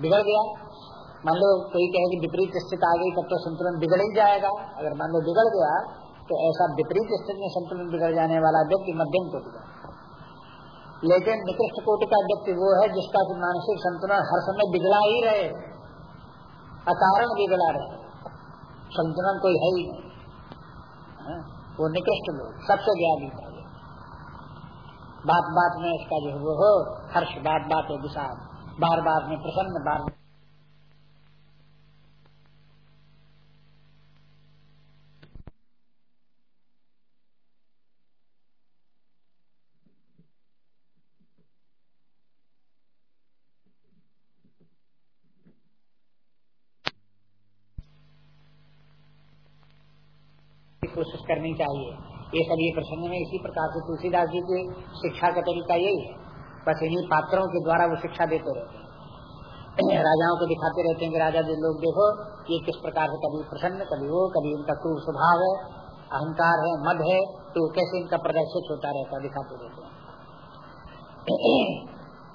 बिगड़ गया, मान लो कोई कहे कि विपरीत स्थिति आ गई, तब तो संतुलन बिगड़ ही जाएगा। अगर मान लो बिगड़ गया तो ऐसा विपरीत स्थिति में संतुलन बिगड़ जाने वाला व्यक्ति मध्यम को का लेकिन निकृष्ट कोटि का व्यक्ति वो है जिसका मानसिक संतुलन हर समय बिगड़ा ही रहे अकारण बिगड़ा रहे। संतुलन कोई है ही नहीं। हाँ, वो निकृष्ट लोग सबसे ज्ञानी बात बात में इसका जो वो हो हर्ष बात बात है विषाद बार बार में प्रसन्न बार कोशिश करनी चाहिए। ये सब ये प्रसंग में इसी प्रकार से तुलसीदास जी की शिक्षा का तरीका यही है। बस इन्हीं पात्रों के द्वारा वो शिक्षा देते रहते हैं। राजाओं को दिखाते रहते हैं कि राजा जो लोग देखो, ये किस प्रकार से कभी प्रसन्न, कभी वो, कभी उनका क्रूर स्वभाव है, अहंकार है, मद है तो कैसे इनका प्रदर्शित होता रहता दिखाते रहते हैं।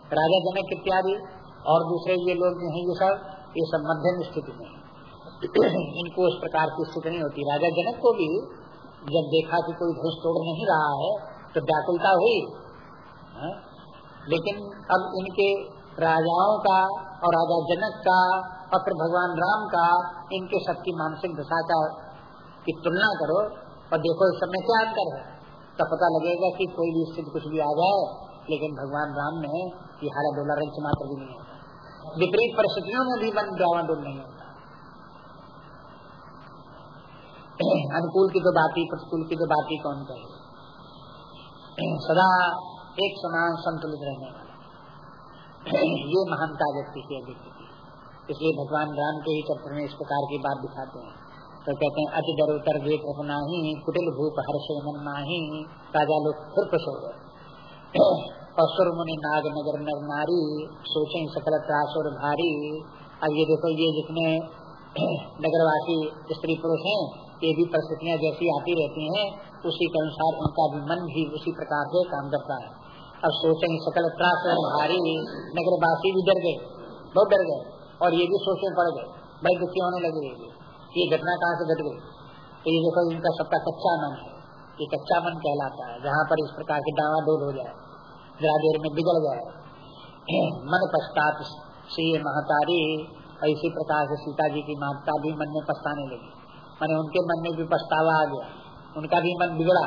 राजा जनक इत्यादि और दूसरे ये लोग जो है, ये सब ये सब मध्यम स्थिति में इनको उस प्रकार की स्थिति नहीं होती। राजा जनक को भी जब देखा कि कोई धनुष तोड़ नहीं रहा है तो व्याकुलता हुई। है? लेकिन अब इनके राजाओं का और राजा जनक का और फिर भगवान राम का, इनके सबकी मानसिक दशा का की तुलना करो और देखो इस समय क्या अंतर है। तो पता लगेगा कि कोई भी स्थिति कुछ भी आ जाए, लेकिन भगवान राम ने ये हारा डोला रंच मात्र भी नहीं होता विपरीत परिस्थितियों में भी मन डोल नहीं होता अनुकूल की तो बात प्रतिकूल की तो बात कौन कहे? सदा एक समान संतुलित रहने वाला। ये महानता व्यक्ति की अभिव्यक्ति की इसलिए भगवान राम के ही चक्र में इस प्रकार की बात दिखाते हैं। तो कहते हैं, अति दर उतर रखना ही कुटिल भूप हर्ष मन माही, राजा लोग फिर खुश हो गए। और सुर मुनि नाग नगर नर नारी, सोचे सकल त्रासुर भारी। अब ये देखो, ये जितने नगरवासी स्त्री पुरुष हैं ये भी परिस्थितियाँ जैसी आती रहती हैं, उसी के अनुसार उनका भी मन भी उसी प्रकार से काम करता है। अब सोचे, सकल त्रास भारी नगरवासी भी डर गए, बहुत डर गए, और ये भी सोचने पड़ गए, बड़े दुखी होने लगे ये घटना कहाँ से घट गई? तो ये देखो, इनका सबका कच्चा मन है। ये कच्चा मन कहलाता है, जहाँ पर इस प्रकार की डावाडोल हो जाए, जरा देर में बिगड़ जाए। मन पश्चात से महतारी, और इसी प्रकार से सीता जी की माता भी मन में पछताने लगी। मैंने उनके मन में भी पछतावा आ गया। उनका भी मन बिगड़ा,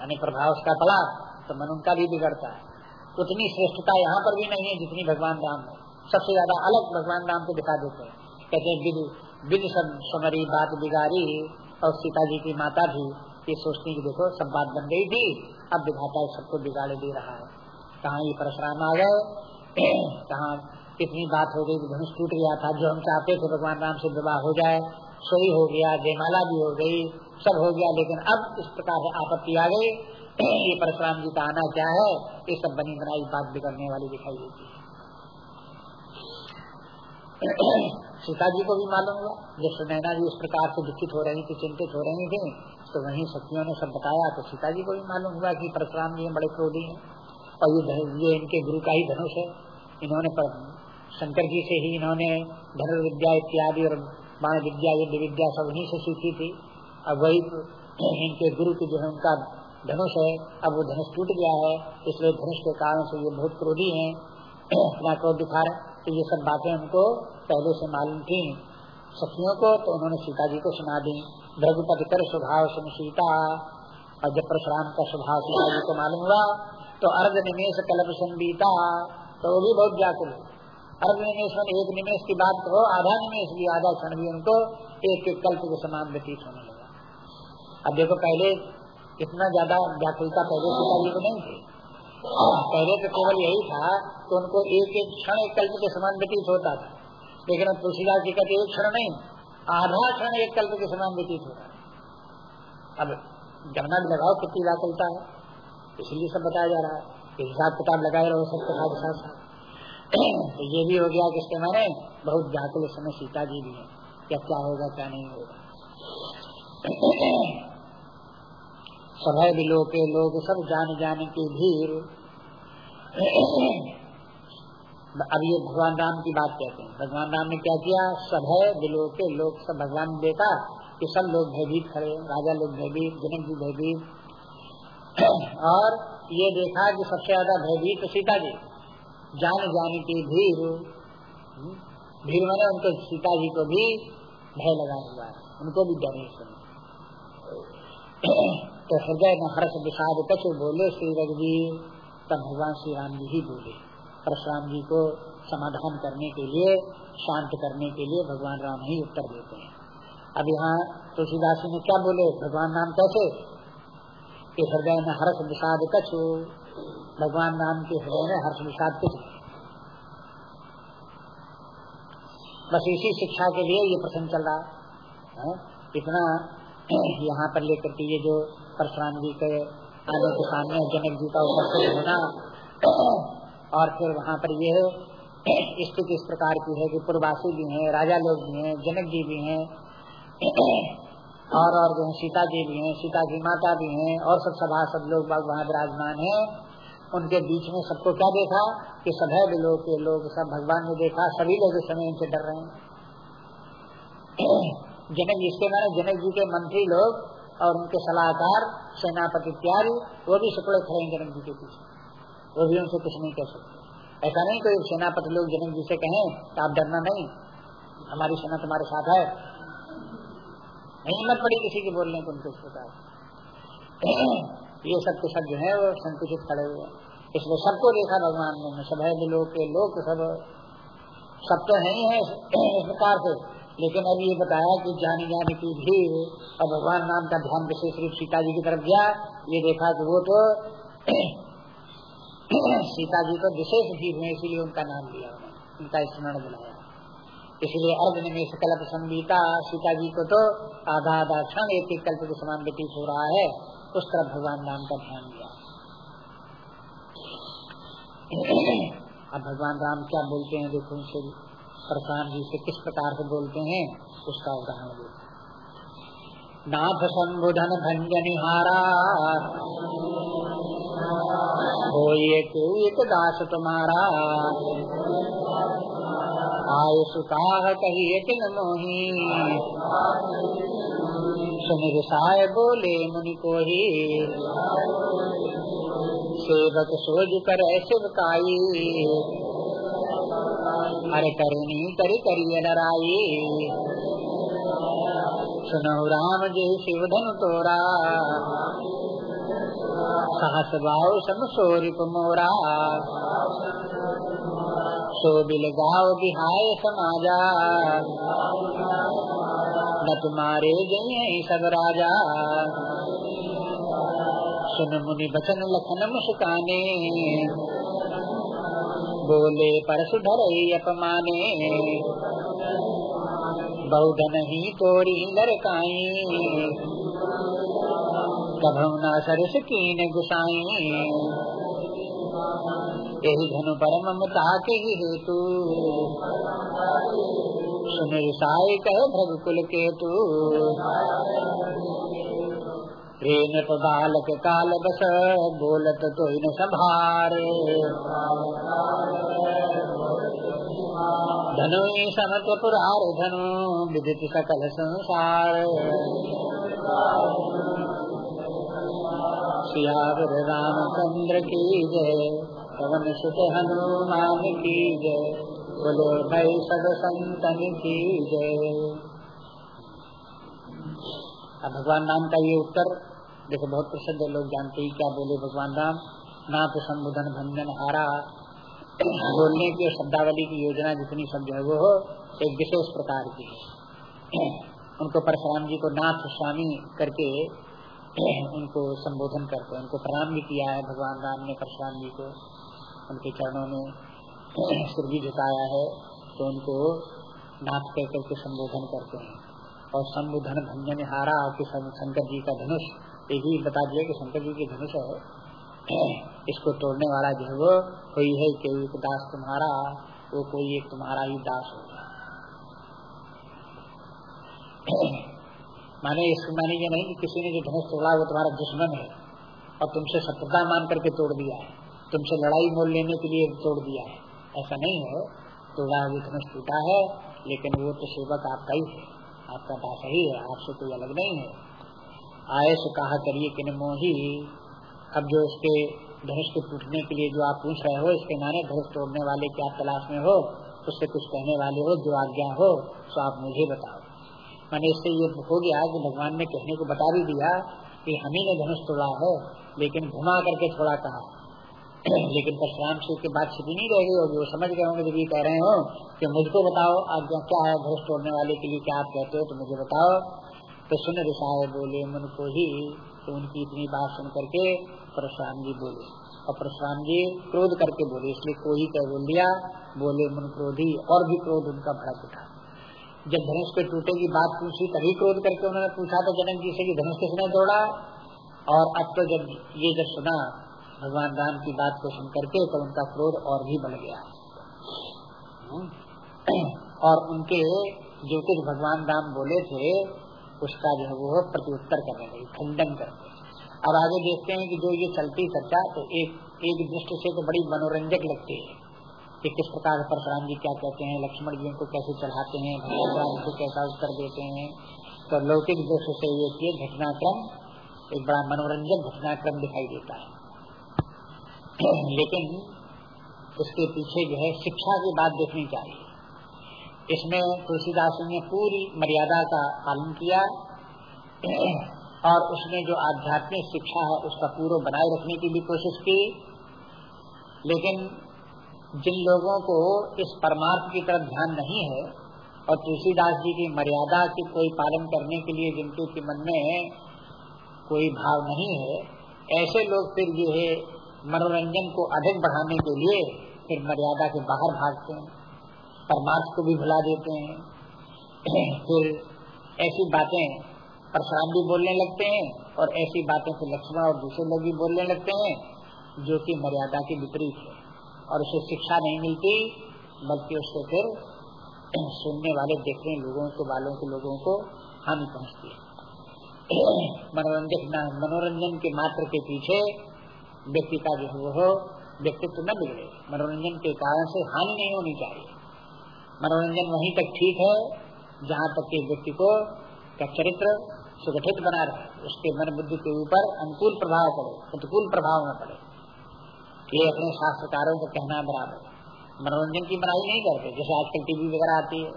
यानी प्रभाव उसका पड़ा तो मन उनका भी बिगड़ता है। उतनी श्रेष्ठता यहाँ पर भी नहीं है जितनी भगवान राम में। सबसे ज़्यादा अलग भगवान राम को दिखा देते हैं। कहते हैं सब बात बिगाड़ी और सीता जी की माता भी ये सोचती की देखो सब बात बन गई थी, अब विधाता सबको बिगाड़े दे रहा है। कहाँ ये परशुराम आ गए? कहाँ कितनी बात हो गई धनुष टूट गया था, जो हम चाहते थे भगवान राम से विवाह हो जाए। सोई हो गया जयमाला भी हो गई, सब हो गया, लेकिन अब इस प्रकार से आपत्ति आ गई। ये परशुराम जी का आना क्या है? ये सब बनी बनाई बात बिगड़ने वाली दिखाई देती है। सीता जी को भी मालूम हुआ। जब सुनैना जी इस प्रकार से दुखित हो रही थी, चिंतित हो रही थी तो वहीं सखियों ने सब बताया तो सीता जी को भी मालूम हुआ कि परशुराम जी बड़े क्रोधी हैं। और ये ये इनके गुरु का ही धनुष है। इन्होंने शंकर जी से ही इन्होंने धनुर्विद्या इत्यादि और बाण विद्या, युद्ध विद्या सब उन्हीं से सीखी थी। अब वही इनके गुरु की जो है उनका धनुष है, अब वो धनुष टूट गया है, इसलिए धनुष के कारण से ये बहुत क्रोधी है। अपना क्रोध दिखा रहे तो ये सब बातें उनको पहले से मालूम थी। सखियों को तो उन्होंने सीता जी को सुना दी। भ्रघुपति कर स्वभाव सुन सीता, और जब परशुराम का स्वभाव सीता जी को मालूम हुआ तो अर्ध निमेश कल्प संबीता तो वो भी बहुत व्याकुल अर्ध निमेश में एक निमेश की बात कहो, आधा निमेश भी, आधा क्षण भी उनको एक एक कल्प के समान व्यतीत होने लगा। अब देखो, पहले इतना ज़्यादा व्याकुलता पहले सीता जी को नहीं थी। पहले तो केवल यही था कि उनको एक एक क्षण एक कल्प के समान व्यतीत होता था। लेकिन अब तुलसीदास जी कहते, एक क्षण नहीं, आधा क्षण एक कल्प के समान व्यतीत है। अब गणना भी लगाओ, कितनी व्याकुलता है। इसलिए सब बताया जा रहा है। हिसाब किताब लगाए रहो सब कथा के साथ साथ। तो ये भी हो गया कि इसके मैंने बहुत व्याकुल समय सीता जी भी है क्या क्या होगा, क्या नहीं होगा। सभय के लोग सब जान जाने की भीड़। अब ये भगवान राम की बात कहते हैं। भगवान राम ने क्या किया? सभय बिलो के लोग, सब भगवान ने देखा कि सब लोग भयभीत खड़े राजा लोग भयभीत, जनक जी भयभीत। और ये देखा कि सबसे ज़्यादा भयभीत सीता जी। जान जाने की भीड़। हम्म, भीड़ मैंने उनको सीता जी को भी भय लगा हुआ है। उनको भी डर सुन तो हृदय में हर्ष विषाद कछ बोले श्री रघुवीर तब भगवान श्री राम जी ही बोले। परशुराम जी को समाधान करने के लिए शांत करने के लिए भगवान राम ही उत्तर देते हैं। अब यहाँ तुलसीदास ने क्या बोले? भगवान नाम कैसे? हृदय में हर्ष विषाद कछु भगवान नाम के हृदय में हर्ष विषाद कुछ बस इसी शिक्षा के लिए ये प्रसंग चल रहा है। इतना यहाँ पर लेकर के ये जो परशुराम जी के आने के सामने जनक जी का उपस्थित होना और फिर वहाँ पर ये स्थिति इस प्रकार की है कि पूर्वासी भी हैं, राजा लोग भी हैं, जनक जी भी हैं और और जो है सीता जी भी हैं, सीता की माता भी हैं और सब सभा सब लोग वहाँ विराजमान हैं। उनके बीच में सबको क्या देखा कि सभय लोग के लोग, सब भगवान ने देखा, सभी लोग इस समय इनसे डर रहे हैं। जनक इसके माने, जनक जी के मंत्री लोग और उनके सलाहकार, सेनापति इत्यादि वो भी शुक्ल खड़े हैं जनक जी के पीछे। वो भी उनसे कुछ नहीं कह सकते। ऐसा नहीं कोई सेनापति लोग जनक जी से कहें तो आप डरना नहीं, हमारी सेना तुम्हारे साथ है। हिम्मत पड़ी किसी के बोलने को उनके ये सब के सब जो है, वो संकुचित खड़े हुए इसलिए सबको देखा भगवान ने है लोग के लोग सब सब तो है ही है इस प्रकार से। लेकिन अब ये बताया कि जानी जाने की भीड़ और भगवान नाम का ध्यान विशेष रूप सीता जी की तरफ़ गया। ये देखा कि वो तो सीता जी को विशेष भीड़ में इसीलिए उनका नाम दिया उनका स्मरण बनाया इसलिए अर्ध निमेश कल्प संगीता सीता जी को तो आधा आधा क्षण एक एक कल्प के समान व्यतीत हो रहा है। उस तरफ़ भगवान राम का ध्यान दिया। अब भगवान राम क्या बोलते हैं देखो उनसे प्रसान जी से किस प्रकार से बोलते हैं, उसका उदाहरण देखो नाथ संबुधन भंजनिहारा हो एक दास तुम्हारा। आय सुताह कहिए किन मोही। सुन रिसाय बोले मुनि को ही सेवक सोज कर शिवकाई हर करनी कर करिय डराई। सुनो राम जी शिव धन तोरा। सहस भाव सम सोरिप मोरा। सो बिल गाओ बिहाय समाजा। न तुम्हारे गए सब राजा सुन मुनि बचन लखन मुस्काने। बोले परसु धर अपमाने। बहुधन ही तोड़ी लड़काई कभू न सरस कीन गुसाई। यही धनु परम ममता के ही हेतु। सुन साई कहे भ्रगुकुल केतु प्रेम बालक काल बस बोलत तो इन संभार धनु समत पुरार धनु, विदित सकल संसार। सियावर रामचंद्र की जय, पवन सुत हनुमान की जय। बोलो भाई सब जय अब भगवान राम का ये उत्तर, देखो बहुत प्रसिद्ध लोग जानते ही, क्या बोले भगवान राम? नाथ संबोधन भंजन हारा। बोलने की शब्दावली की योजना जितनी सब है वो एक विशेष प्रकार की है। उनको परशुराम जी को नाथ स्वामी करके उनको संबोधन करते हैं। उनको प्रणाम भी किया है भगवान राम ने परशुराम जी को। उनके चरणों में सिर भी झुकाया है तो उनको नाथ कह करके संबोधन करते हैं। और संबोधन भंजन हारा कि शंकर जी का धनुष, ये भी बता दिया कि शंकर जी की धनुष है। इसको तोड़ने वाला जो वो कोई है कि एक दास तुम्हारा, वो कोई एक तुम्हारा ही दास होगा। माने इसको माने ये नहीं कि किसी ने जो धनुष तोड़ा, वो तुम्हारा दुश्मन है। और तुमसे शत्रुता मान करके तोड़ दिया है। तुमसे लड़ाई मोल लेने के लिए तोड़ दिया है। ऐसा नहीं है। हुआ धनुष टूटा है, लेकिन वो तो सेवक आपका ही है। आपका दास ही है, आपसे कोई अलग नहीं है। आए से कहा करिए कि मोही। अब जो उसके धनुष के टूटने के लिए जो आप पूछ रहे हो, इसके माने धनुष तोड़ने वाले की आप तलाश में हो, उससे कुछ कहने वाले हो, जो आज्ञा हो तो आप मुझे बताओ। मैंने इससे ये हो गया कि भगवान ने कहने को बता भी दिया कि हम ही ने धनुष तोड़ा है, लेकिन घुमा करके थोड़ा कहा। लेकिन परशुराम सिंह की बात छिपी नहीं रह गई होगी वो समझ गए होंगे जब ये कह रहे हो कि मुझको बताओ आज्ञा क्या है धनुष तोड़ने वाले के लिए क्या आप कहते हो तो मुझे बताओ। तो सुन रिसाए बोले, मन को ही। तो उनकी इतनी बात सुन करके परशुराम जी बोले। और परशुराम जी क्रोध करके बोले, इसलिए कोई कह बोल दिया। बोले, मन क्रोधी। और भी क्रोध उनका भड़क उठा जब धनुष पे टूटे की बात पूछी तभी क्रोध करके उन्होंने पूछा था जनक जी से कि धनुष किसने तोड़ा? और अब तो जब ये जब सुना भगवान राम की बात को सुन करके तो उनका क्रोध और भी बढ़ गया। और उनके जो कुछ भगवान राम बोले थे, उसका जो है वो प्रत्युत्तर करने लगे, खंडन करते अब आगे देखते हैं कि जो ये चलती चर्चा तो एक एक दृष्टि से तो बड़ी मनोरंजक लगती है कि किस प्रकार परशुराम जी क्या कहते हैं, लक्ष्मण जी को कैसे चढ़ाते हैं, भगवान को कैसा उत्तर देते हैं। तो लौकिक दृष्टि से ये घटनाक्रम, एक बड़ा मनोरंजक घटनाक्रम दिखाई देता है। लेकिन उसके पीछे जो है शिक्षा की बात देखनी चाहिए। इसमें तुलसीदास ने पूरी मर्यादा का पालन किया और उसने जो आध्यात्मिक शिक्षा है उसका पूर्व बनाए रखने की भी कोशिश की। लेकिन जिन लोगों को इस परमार्थ की तरफ़ ध्यान नहीं है और तुलसीदास जी की मर्यादा की कोई पालन करने के लिए जिनके मन में कोई भाव नहीं है, ऐसे लोग फिर ये मनोरंजन को अधिक बढ़ाने के लिए फिर मर्यादा के बाहर भागते हैं, परमार्थ को भी भुला देते हैं। फिर ऐसी बातें परशुराम भी बोलने लगते हैं और ऐसी बातें से लक्ष्मण और दूसरे लोग भी बोलने लगते हैं, जो कि मर्यादा के विपरीत है। और उसे शिक्षा नहीं मिलती, बल्कि उससे फिर सुनने वाले, देखने लोगों को वालों के लोगों को हानि पहुँचती है। मनोरंजन मनोरंजन के मात्र के पीछे व्यक्ति का जो है वो व्यक्तित्व न बिगड़े। मनोरंजन के कारण से हानि नहीं होनी चाहिए। मनोरंजन वहीं तक ठीक है, जहाँ तक के व्यक्ति को का चरित्र सुगठित बना रहे, उसके मन बुद्धि के ऊपर अनुकूल प्रभाव पड़े, प्रतिकूल प्रभाव न पड़े। ये अपने शास्त्रकारों का कहना बराबर मनोरंजन की बनाई नहीं करते, जैसे आजकल टीवी वगैरह आती है।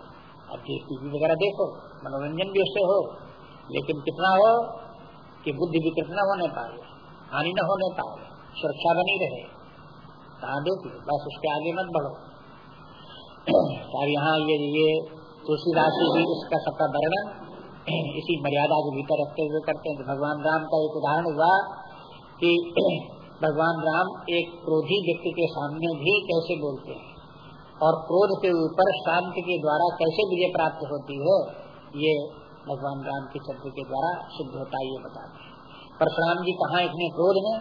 अब टीवी वगैरह देखो, मनोरंजन भी उससे हो, लेकिन कितना हो कि बुद्धि विकृत न होने पाए, हानि न होने पाए। सुरक्षा बनी रहे। कहा, देखो बस उसके आगे मत बढ़ो। और यहाँ ये ये तुलसीदास जी इसका सबका वर्णन इसी मर्यादा के भीतर रखते हुए करते हैं। तो भगवान राम का एक उदाहरण हुआ कि भगवान राम एक क्रोधी व्यक्ति के सामने भी कैसे बोलते हैं और क्रोध के ऊपर शांति के द्वारा कैसे विजय प्राप्त होती है, ये भगवान राम के चरित्र के द्वारा सिद्ध होता है, ये बताते हैं। परशुराम जी कहा इतने क्रोध में?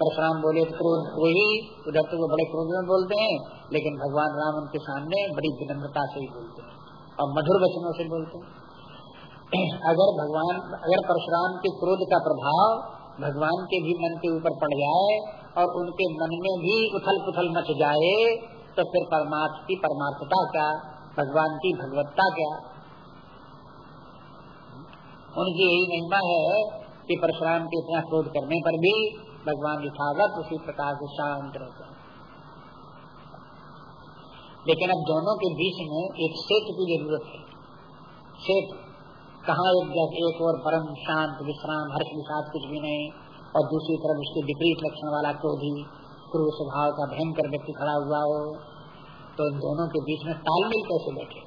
परशुराम बोले तो क्रोध वही उधर तो वो बड़े क्रोध में बोलते हैं, लेकिन भगवान राम उनके सामने बड़ी विनम्रता से ही बोलते हैं और मधुर वचनों से बोलते हैं। अगर भगवान, अगर परशुराम के क्रोध का प्रभाव भगवान के भी मन के ऊपर पड़ जाए और उनके मन में भी उथल पुथल मच जाए तो फिर परमात्मा की परमार्थता क्या? भगवान की भगवत्ता क्या? उनकी यही महिमा है कि परशुराम के इतना क्रोध करने पर भी भगवान यथावत उसी प्रकार से शांत रहते हैं। लेकिन अब दोनों के बीच में एक सेतु की ज़रूरत है। सेतु कहा एक एक और परम शांत, विश्राम, हर्ष विषाद कुछ भी नहीं, और दूसरी तरफ़ उसके विपरीत लक्षण वाला क्रोधी क्रूर स्वभाव का भयंकर व्यक्ति खड़ा हुआ हो तो दोनों के बीच में तालमेल कैसे बैठे?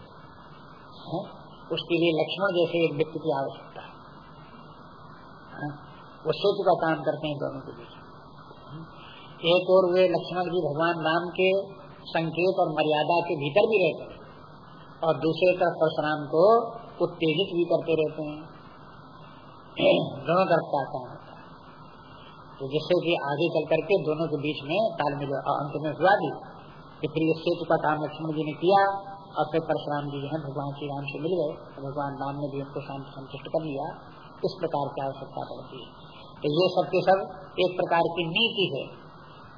उसके लिए लक्ष्मण जैसे एक व्यक्ति की आवश्यकता वो सेतु का काम करते हैं दोनों के बीच एक और वे लक्ष्मण जी भगवान राम के संकेत और मर्यादा के भीतर भी रहते हैं और दूसरे तरफ़ परशुराम को उत्तेजित भी करते रहते हैं। दोनों तरफ़ का काम होता तो जिससे कि आगे चल करके दोनों के बीच में तालमेल अंत में हुआ भी, कि फिर ये सेतु का काम लक्ष्मण जी ने किया और फिर परशुराम जी है, भगवान श्री राम से मिल गए। तो भगवान राम ने भी उनको शांत संतुष्ट कर लिया। इस प्रकार की आवश्यकता पड़ती है। तो ये सब के सब एक प्रकार की नीति है।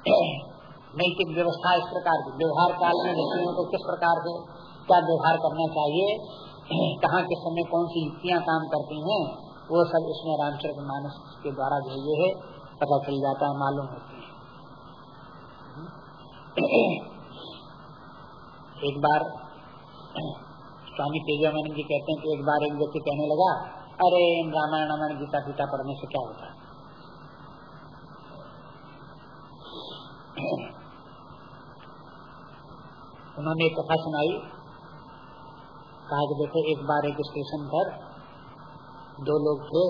नैतिक व्यवस्था इस प्रकार की। व्यवहार काल में व्यक्तियों को किस प्रकार से, क्या व्यवहार करना चाहिए, कहाँ किस समय कौन सी युक्तियाँ काम करती हैं, वो सब इसमें रामचरित मानस के द्वारा जो ये है, पता चल जाता है, मालूम होती है। एक बार स्वामी तेजानंद जी कहते हैं कि एक बार एक व्यक्ति कहने लगा, अरे रामायण रामायण गीता गीता पढ़ने से क्या होता है? उन्होंने एक कथा सुनाई। कहा कि देखो, एक बार एक स्टेशन पर दो लोग थे,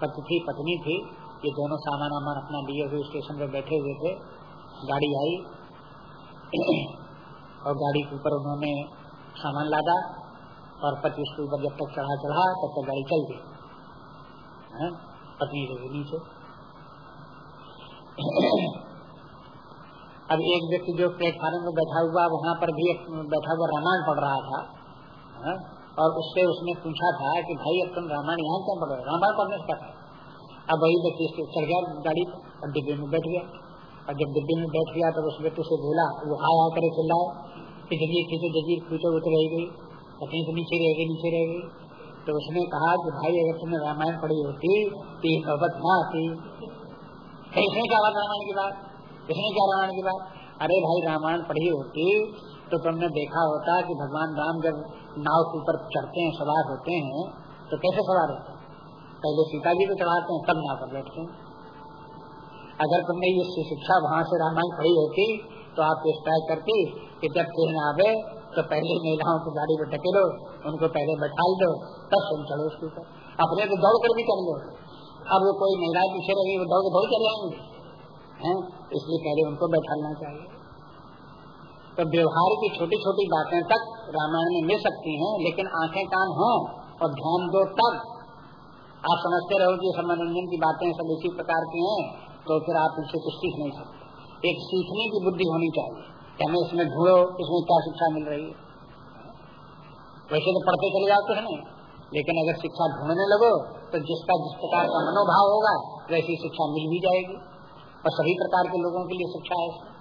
पति थी, पत्नी थी। ये दोनों सामान वामान अपना लिए हुए स्टेशन पर बैठे हुए थे। गाड़ी आई और गाड़ी के ऊपर उन्होंने सामान लादा और पति उसके ऊपर जब तक चढ़ा चढ़ा, तब तक गाड़ी चल गई। पत्नी रही नीचे। अब एक व्यक्ति जो प्लेटफार्म में बैठा हुआ, वहाँ पर भी एक बैठा हुआ रामायण पढ़ रहा था, है? और उससे उसने पूछा था कि भाई, अब तुम रामायण यहाँ क्या पढ़ रहे रामायण पढ़ने से क्या अब वही व्यक्ति चढ़ गया गाड़ी और डिब्बे में बैठ गया। और जब डिब्बे में बैठ गया तो उस व्यक्ति से बोला, वो आ आ करे चिल्लाए कि जजीर खींचो जजीर खींचो तो रह गई। कहीं तो नीचे रह गई, नीचे रह गई। तो उसने कहा कि भाई, अगर तुमने रामायण पढ़ी होती तो ये नौबत ना आती। इसने क्या बात रामायण की बात? इसने क्या रामायण की बात। अरे भाई, रामायण पढ़ी होती तो तुमने देखा होता कि भगवान राम जब नाव के ऊपर चढ़ते हैं, सवार होते हैं तो कैसे सवार होते हैं? पहले सीता जी को चढ़ाते हैं, तब नाव पर बैठते हैं। अगर तुमने ये शिक्षा वहाँ से रामायण पढ़ी होती तो आप इस तय करती कि जब ट्रेन आवे तो पहले महिलाओं को गाड़ी में ढकेलो उनको पहले बैठा दो, तब तुम चलो उसके ऊपर। अपने तो दौड़ कर भी कर लो अब कोई महिला पीछे रही वो दौड़ दौड़ चले आएँगे। हैं, इसलिए पहले उनको बैठाना चाहिए। तो व्यवहार की छोटी छोटी बातें तक रामायण में मिल सकती हैं, लेकिन आँखें कान हो और ध्यान दो तब। आप समझते रहो कि मनोरंजन की बातें सब इसी प्रकार की हैं तो फिर आप उनसे कुछ सीख नहीं सकते। एक सीखने की बुद्धि होनी चाहिए, कि हमें इसमें ढूंढो, इसमें क्या शिक्षा मिल रही है। वैसे तो पढ़ते चले कुछ नहीं, लेकिन अगर शिक्षा ढूँढने लगो तो जिसका जिस प्रकार का मनोभाव होगा, वैसी शिक्षा मिल भी जाएगी। और सभी प्रकार के लोगों के लिए शिक्षा है।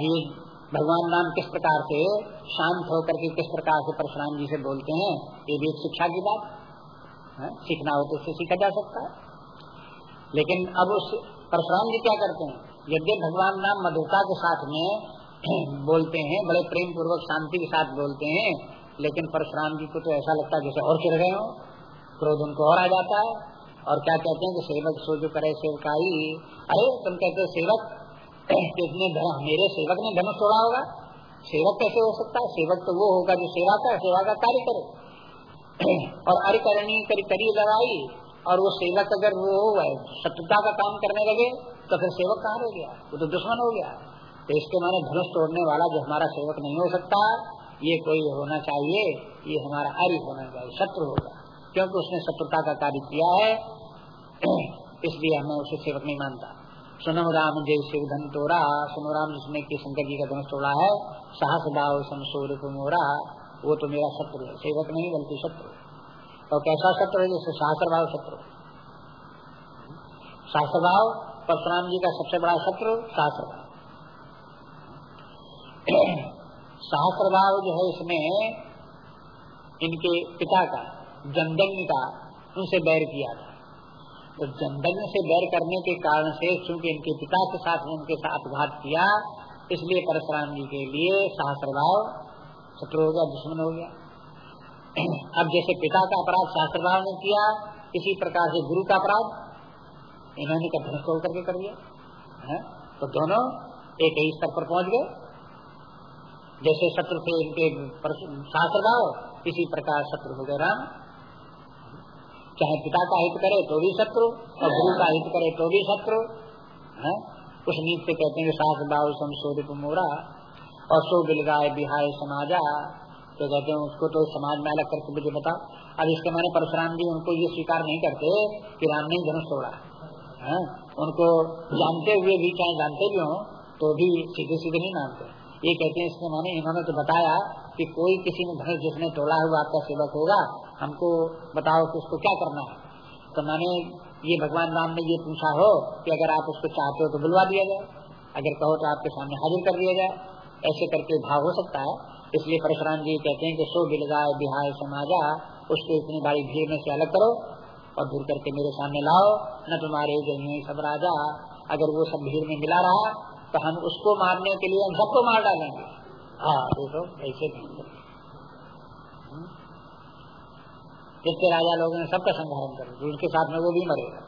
ये भगवान राम किस प्रकार से शांत होकर के किस प्रकार से परशुराम जी से बोलते हैं, ये भी एक शिक्षा की बात। है, सीखना हो तो उससे सीखा जा सकता है। लेकिन अब उस परशुराम जी क्या करते हैं? यद्य भगवान राम मधुरता के साथ में बोलते हैं, बड़े प्रेम पूर्वक शांति के साथ बोलते हैं, लेकिन परशुराम जी को तो ऐसा लगता है जैसे और चिड़ गए हो, क्रोध उनको और आ जाता है। और क्या कहते हैं कि सेवक सो जो करे सेवकाई। अरे, तुम कहते हो सेवक, किसने मेरे सेवक ने धनुष छोड़ा होगा। सेवक कैसे हो सकता है? सेवक तो वो होगा जो सेवा का सेवा का कार्य करे। और अरे करनी करी करी लगाई, और वो सेवक अगर वो हो शत्रुता का काम करने लगे तो फिर सेवक कहाँ हो गया? वो तो दुश्मन हो गया। तो इसके माने धनुष तोड़ने वाला जो हमारा सेवक नहीं हो सकता, ये कोई होना चाहिए, ये हमारा आर्य होना चाहिए, शत्रु होगा। क्योंकि उसने शत्रुता का कार्य किया है इसलिए हमें उसे सेवक नहीं मानता। सुनो राम, जय शिव धन तोड़ा, सुनो राम जिसने की शंकर जी का धनुष तोड़ा है, साहस भाव समसूर मोरा, वो तो मेरा शत्रु है। सेवक नहीं, बल्कि शत्रु और कैसा शत्रु है? जैसे सहस्र भाव शत्रु सहस्र भाव परशुराम जी का सबसे बड़ा शत्रु सहस्र भाव सहस्र भाव जो है इसमें इनके पिता का जमदग्नि का, उनसे बैर किया था। तो जमदग्नि से बैर करने के कारण से चूँकि इनके पिता के साथ उनके साथ घात किया, इसलिए परशुराम जी के लिए सहस्रभाव शत्रु हो गया दुश्मन हो गया। अब जैसे पिता का अपराध सहस्रभाव ने किया, इसी प्रकार से गुरु का अपराध इन्होंने धनुष तोड़ करके कर दिया तो दोनों एक ही स्तर पर पहुँच गए। जैसे शत्रु थे इनके शास्त्र भाव इसी प्रकार शत्रु हो गए राम। चाहे पिता का हित करे तो भी शत्रु और गुरु का हित करे तो भी शत्रु, है? उस नीत से कहते हैं, सास बाबू संशोधित मोरा और सो बिलगाए बिहाय समाजा। तो कहते हैं, उसको तो समाज में अलग करके मुझे बताओ। अब इसके माने परशुराम जी उनको ये स्वीकार नहीं करते कि राम ने धनुष तोड़ा है? उनको जानते हुए भी, चाहे जानते भी हो तो भी सीधे सीधे नहीं मानते। ये कहते हैं, इसके माने इन्होंने तो बताया कि कोई किसी ने धनुष जिसने तोड़ा हुआ आपका सेवक होगा हमको बताओ कि उसको क्या करना है? तो मैंने ये भगवान राम ने ये पूछा, हो, कि अगर आप उसको चाहते हो तो बुलवा दिया जाए। अगर कहो तो आपके सामने हाजिर कर दिया जाए। ऐसे करके भाव हो सकता है। इसलिए परशुराम जी कहते हैं कि सो बिलगाए बिहार समाजा, उसको इतनी बड़ी भीड़ में से अलग करो और दूर करके मेरे सामने लाओ। न तुम्हारे गई सब राजा। अगर वो सब भीड़ में मिला रहा तो हम उसको मारने के लिए हम सबको मार डालेंगे। हाँ देखो ऐसे जितने राजा लोग सबका संहारण करो उनके साथ में वो भी मरेगा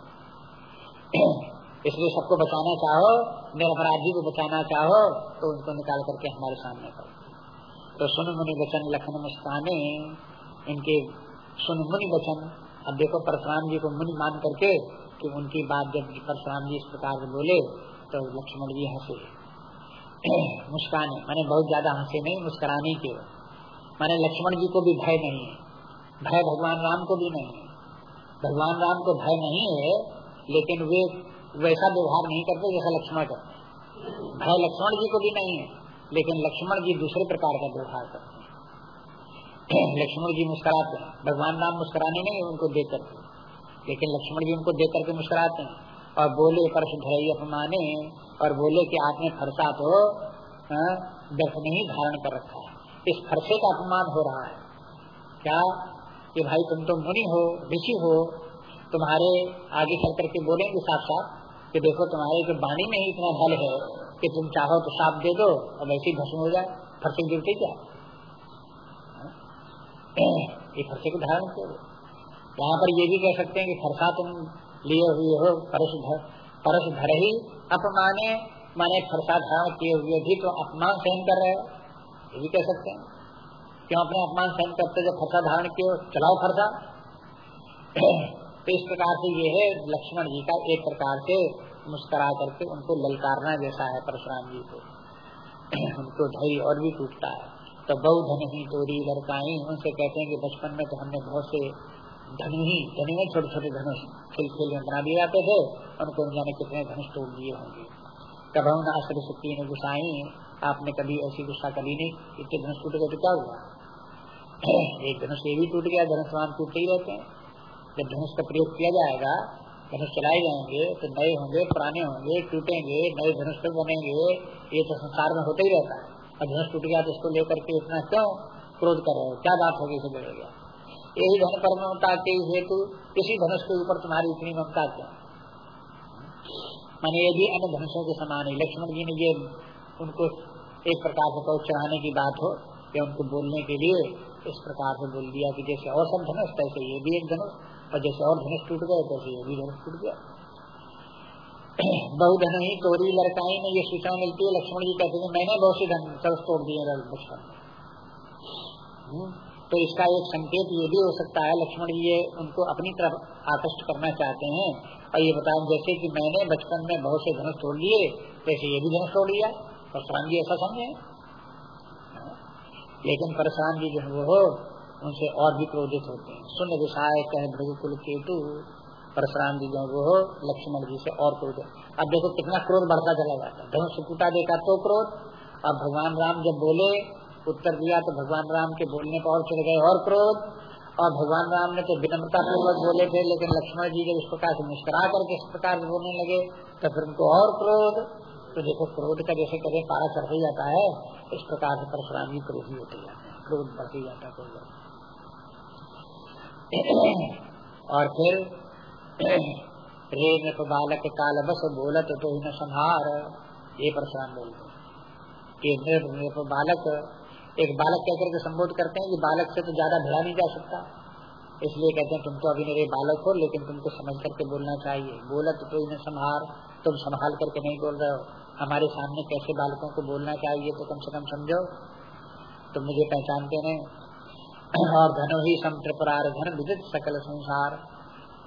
इसलिए सबको बचाना चाहो, निरपराधी को बचाना चाहो तो उनको निकाल करके हमारे सामने करो। तो सुन मुनि वचन लखन मुस्ताने इनके सुन मुनि वचन। अब देखो परशुराम जी को मुनि मान करके कि उनकी बात जब परशुराम जी इस प्रकार से बोले तो लक्ष्मण जी हंसे। मुस्काने, मैंने बहुत ज़्यादा हंसे नहीं, मुस्कुराने के। मैंने लक्ष्मण जी को भी भय नहीं है। भय भगवान राम को भी नहीं। है भगवान राम को भय नहीं है, लेकिन वे वैसा व्यवहार नहीं करते जैसा लक्ष्मण करते भय लक्ष्मण जी को भी नहीं है, लेकिन लक्ष्मण जी दूसरे प्रकार का व्यवहार करते लक्ष्मण जी मुस्कुराते हैं। भगवान राम मुस्कुराने नहीं उनको देख करके लेकिन लक्ष्मण जी उनको देख करके मुस्कुराते हैं। और बोले परस धरई अपमाने। और बोले कि आपने फरसा तो दर्शन ही धारण कर रखा है। इस फरसे का अपमान हो रहा है। क्या? कि भाई तुम तो मुनि हो, ऋषि हो, तुम्हारे आगे चल करके बोलेंगे साथ साथ कि देखो तुम्हारे जो बाणी में ही इतना बल है कि तुम चाहो तो साफ़ दे दो और वैसे ही भस्म हो जाए। फरसे गिरते क्या? ये फरसे को धारण करो यहाँ पर ये भी कह सकते हैं कि फरसा तुम लिए हुए हो परस धर परस धर ही अपमाने, माने फरसा धारण किए हुए भी तो अपमान सहन कर रहे हो। ये भी कह सकते हैं। क्यों अपने अपमान सहन करते जब फरसा धारण किए चलाओ फरसा तो इस प्रकार से ये है, लक्ष्मण जी का एक प्रकार से मुस्करा करके उनको ललकारना जैसा है परशुराम जी को। उनको धैर्य और भी टूटता है। तो बहु धन ही तोरी लड़काई, उनसे कहते हैं कि बचपन में तो हमने बहुत से धनु ही, धनु में छोटे छोटे धनुष खेल खेल में बना दिए जाते थे। उनको जाने कितने धनुष तोड़ दिए होंगे। कभी न आश्रय शक्ति ने गुस्साई, आपने कभी ऐसी गुस्सा कभी नहीं? इतने धनुष टूट तो क्या हुआ? एक धनुष ये भी टूट गया, धनुष मान टूटते ही रहते हैं। जब धनुष का प्रयोग किया जाएगा, धनुष चलाए जाएँगे तो नए होंगे, पुराने होंगे, टूटेंगे, नए धनुष पे बनेंगे, ये तो संसार में होता ही रहता है। और धनुष टूट गया तो इसको लेकर के इतना क्यों क्रोध कर रहे हो? क्या बात होगी इसे बढ़ेगा यही धन पर ममता के हेतु, इसी धनुष के ऊपर तुम्हारी इतनी ममता क्यों? मैंने ये भी अन्य धनुषों के समान है। लक्ष्मण जी ने ये उनको एक प्रकार से कहो, चढ़ाने की बात हो, या उनको बोलने के लिए इस प्रकार से बोल दिया कि जैसे और सब धनुष, तैसे ये भी एक धनुष, और जैसे और धनुष टूट गए, तैसे ये भी धनुष टूट गया। बहुधन ही तोरी लड़काई में ये सूचना मिलती है, लक्ष्मण जी कहते हैं, मैंने बहुत से धन तोड़ दिए बचपन में। तो इसका एक संकेत ये भी हो सकता है, लक्ष्मण जी ये उनको अपनी तरफ़ आकर्षित करना चाहते हैं, और ये बताएँ जैसे कि मैंने बचपन में बहुत से धनुष तोड़ लिए वैसे ये भी धनुष तोड़ लिया परशुराम जी ऐसा समझे। लेकिन परशुराम जी जो वो हो, उनसे और भी क्रोधित होते हैं। सुन विषाय कह भृगुकुल केतु परशुराम जी जो वो हो, लक्ष्मण जी से और क्रोधित। अब देखो कितना क्रोध बढ़ता चला जाता है। धनुष टूटा देखा तो क्रोध। अब भगवान राम जब बोले, उत्तर दिया तो भगवान राम के बोलने पर और चले गए और क्रोध। और भगवान राम ने तो विनम्रता पूर्वक बोले थे, लेकिन लक्ष्मण जी जब इस प्रकार से मुस्कुरा करके इस प्रकार बोलने लगे तो फिर उनको और क्रोध। तो देखो क्रोध का जैसे कभी पारा चढ़ ही जाता है, इस प्रकार से परशुराम जी क्रोधी होते जाते हैं। क्रोध बढ़ ही जाता है और फिर रे नृप बालक काल बस बोलत तो न संहार, ये परशुराम बोलते बालक, एक बालक कहकर के संबोध करते हैं कि बालक से तो ज़्यादा भिड़ा नहीं जा सकता। इसलिए कहते हैं, तुम तो अभी मेरे बालक हो, लेकिन तुमको समझ करके बोलना चाहिए। बोला तो तुमने संभार तुम संभाल करके नहीं बोल रहे हो। हमारे सामने कैसे बालकों को बोलना चाहिए तो कम से कम समझो। तुम मुझे पहचानते नहीं और धनो ही सम त्रिपुरार धन विदित सकल संसार।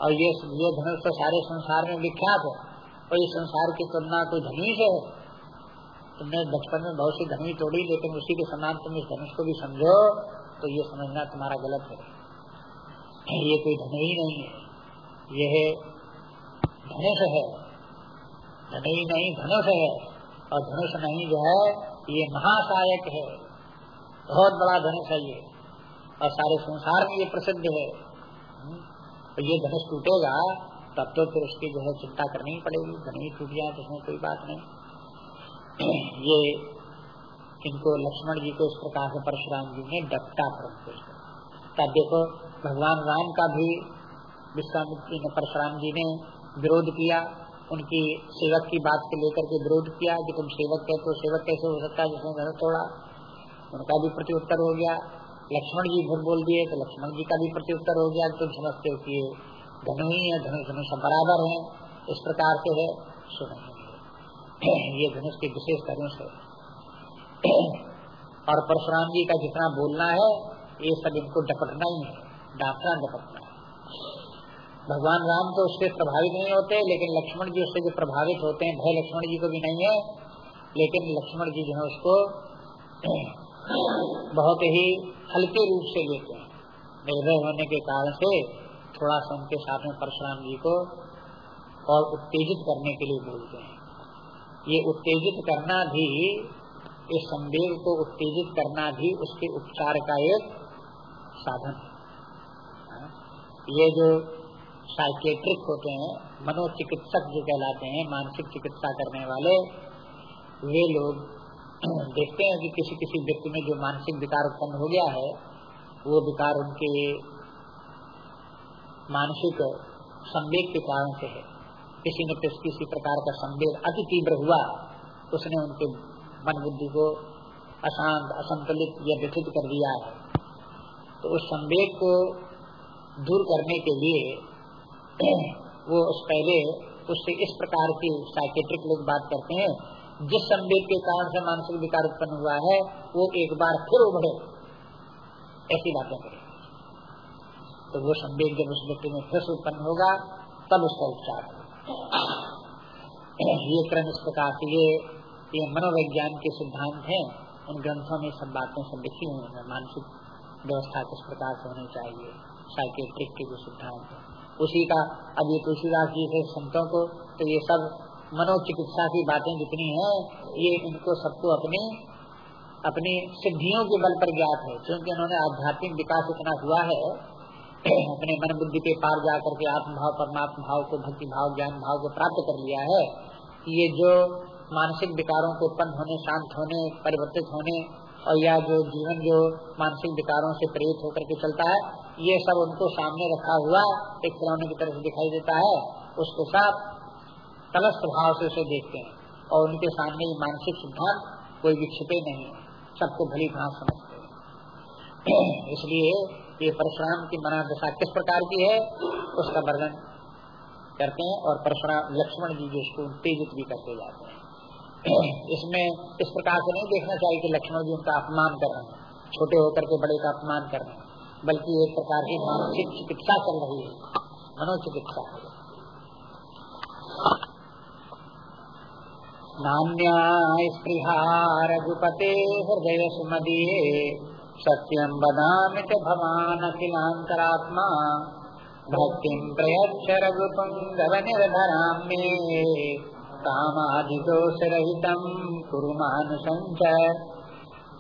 और ये ये धनुष तो सारे संसार में विख्यात है। और इस संसार की तुलना कोई धनुष है। तुमने बचपन में बहुत सी धनुष तोड़ी, लेकिन उसी के समान तुम इस धनुष को भी समझो तो ये समझना तुम्हारा गलत है। ये कोई धनुई नहीं है। यह धनुष है। धनुई नहीं, धनुष है। और धनुष नहीं जो है, ये महासायक है। बहुत बड़ा धनुष है ये। और सारे संसार में ये प्रसिद्ध है। तो ये धनुष टूटेगा, तब तो फिर उसकी जो है चिंता करनी पड़ेगी। धनुई टूट जाए तो उसमें कोई बात नहीं। ये इनको लक्ष्मण जी को इस प्रकार से परशुराम जी ने कर तब देखो, भगवान राम का भी विश्वामित्री ने परशुराम जी ने विरोध किया। उनकी सेवक की बात को लेकर के विरोध किया कि तुम सेवक कहते हो, सेवक कैसे हो सकता है जिसने घर तोड़ा? उनका भी प्रत्युत्तर हो गया। लक्ष्मण जी फिर बोल दिए तो लक्ष्मण जी का भी प्रत्युत्तर हो गया। तुम समझते हो कि धनु ही है धनुष धनुष बराबर है, इस प्रकार से है। सुनेंगे ये धनुष के विशेष धनुष है और परशुराम जी का जितना बोलना है, ये सब इनको डपटना ही है डांटना डपटना। भगवान राम तो उससे प्रभावित नहीं होते, लेकिन लक्ष्मण जी उससे जो प्रभावित होते हैं, भय लक्ष्मण जी को भी नहीं है, लेकिन लक्ष्मण जी जो है उसको बहुत ही हल्के रूप से लेते हैं। निर्भय होने के कारण से थोड़ा सा उनके साथ में परशुराम जी को और उत्तेजित करने के लिए बोलते हैं। ये उत्तेजित करना भी इस संदेह को उत्तेजित करना भी उसके उपचार का एक साधन है? ये जो साइकेट्रिक होते हैं, मनोचिकित्सक जो कहलाते हैं, मानसिक चिकित्सा करने वाले, वे लोग देखते हैं कि किसी किसी व्यक्ति में जो मानसिक विकार उत्पन्न हो गया है, वो विकार उनके मानसिक संवेग के कारण से है। किसी न किसी प्रकार का संवेग अति तीव्र हुआ, उसने उनके मन बुद्धि को अशांत, असंतुलित या व्यथित कर दिया है। तो उस संवेग को दूर करने के लिए वो उस पहले उससे इस प्रकार की साइकेट्रिक लोग बात करते हैं। जिस संवेग के कारण से मानसिक विकार उत्पन्न हुआ है, वो एक बार फिर उभरे। ऐसी बातें करें। तो वो संवेग जब उस व्यक्ति में फिर उत्पन्न होगा, तब उसका उपचार ये क्रम इस प्रकार से ये ये मनोविज्ञान के सिद्धांत हैं। उन ग्रंथों में सब बातें सब लिखी हुई है। मानसिक व्यवस्था किस प्रकार से होनी चाहिए? साइकेट्रिक के जो सिद्धांत है। उसी का, अब ये तुलसीदास जी से संतों को तो ये सब मनोचिकित्सा की बातें जितनी है, ये इनको सबको अपनी अपनी सिद्धियों के बल पर ज्ञात है। क्योंकि उन्होंने आध्यात्मिक विकास इतना हुआ है, अपने मन बुद्धि के पार जा करके आत्म भाव परमात्म भाव को, भक्ति भाव, ज्ञान भाव को प्राप्त कर लिया है, ये जो मानसिक विकारों को उत्पन्न होने, शांत होने, परिवर्तित होने, और या जो जीवन जो मानसिक विकारों से प्रेरित होकर के चलता है ये सब उनको सामने रखा हुआ एक खिलौने की तरफ़ दिखाई देता है, उसके साथ तलस्थ भाव से उसे देखते हैं और उनके सामने ये मानसिक सिद्धांत कोई विक्षिपे नहीं सबको भली भाव समझते हैं। इसलिए ये परशुराम की मना दशा किस प्रकार की है, उसका वर्णन करते हैं और परशुराम, लक्ष्मण जी जो इसको उत्तेजित भी करते जाते हैं। इसमें इस प्रकार से नहीं देखना चाहिए कि लक्ष्मण जी उनका अपमान कर रहे हैं, छोटे होकर के बड़े का अपमान कर रहे हैं। बल्कि एक प्रकार की मानसिक चिकित्सा चल रही है, मनोचिकित्सा। नान्या स्पृहा रघुपते हृदय सुमदीये सत्यम बदाम च भवान अखिलांतरात्मा भक्ति प्रयच्छ रघुपुंगव निर्धराम्ये कामादिदोषरहितम् कुरु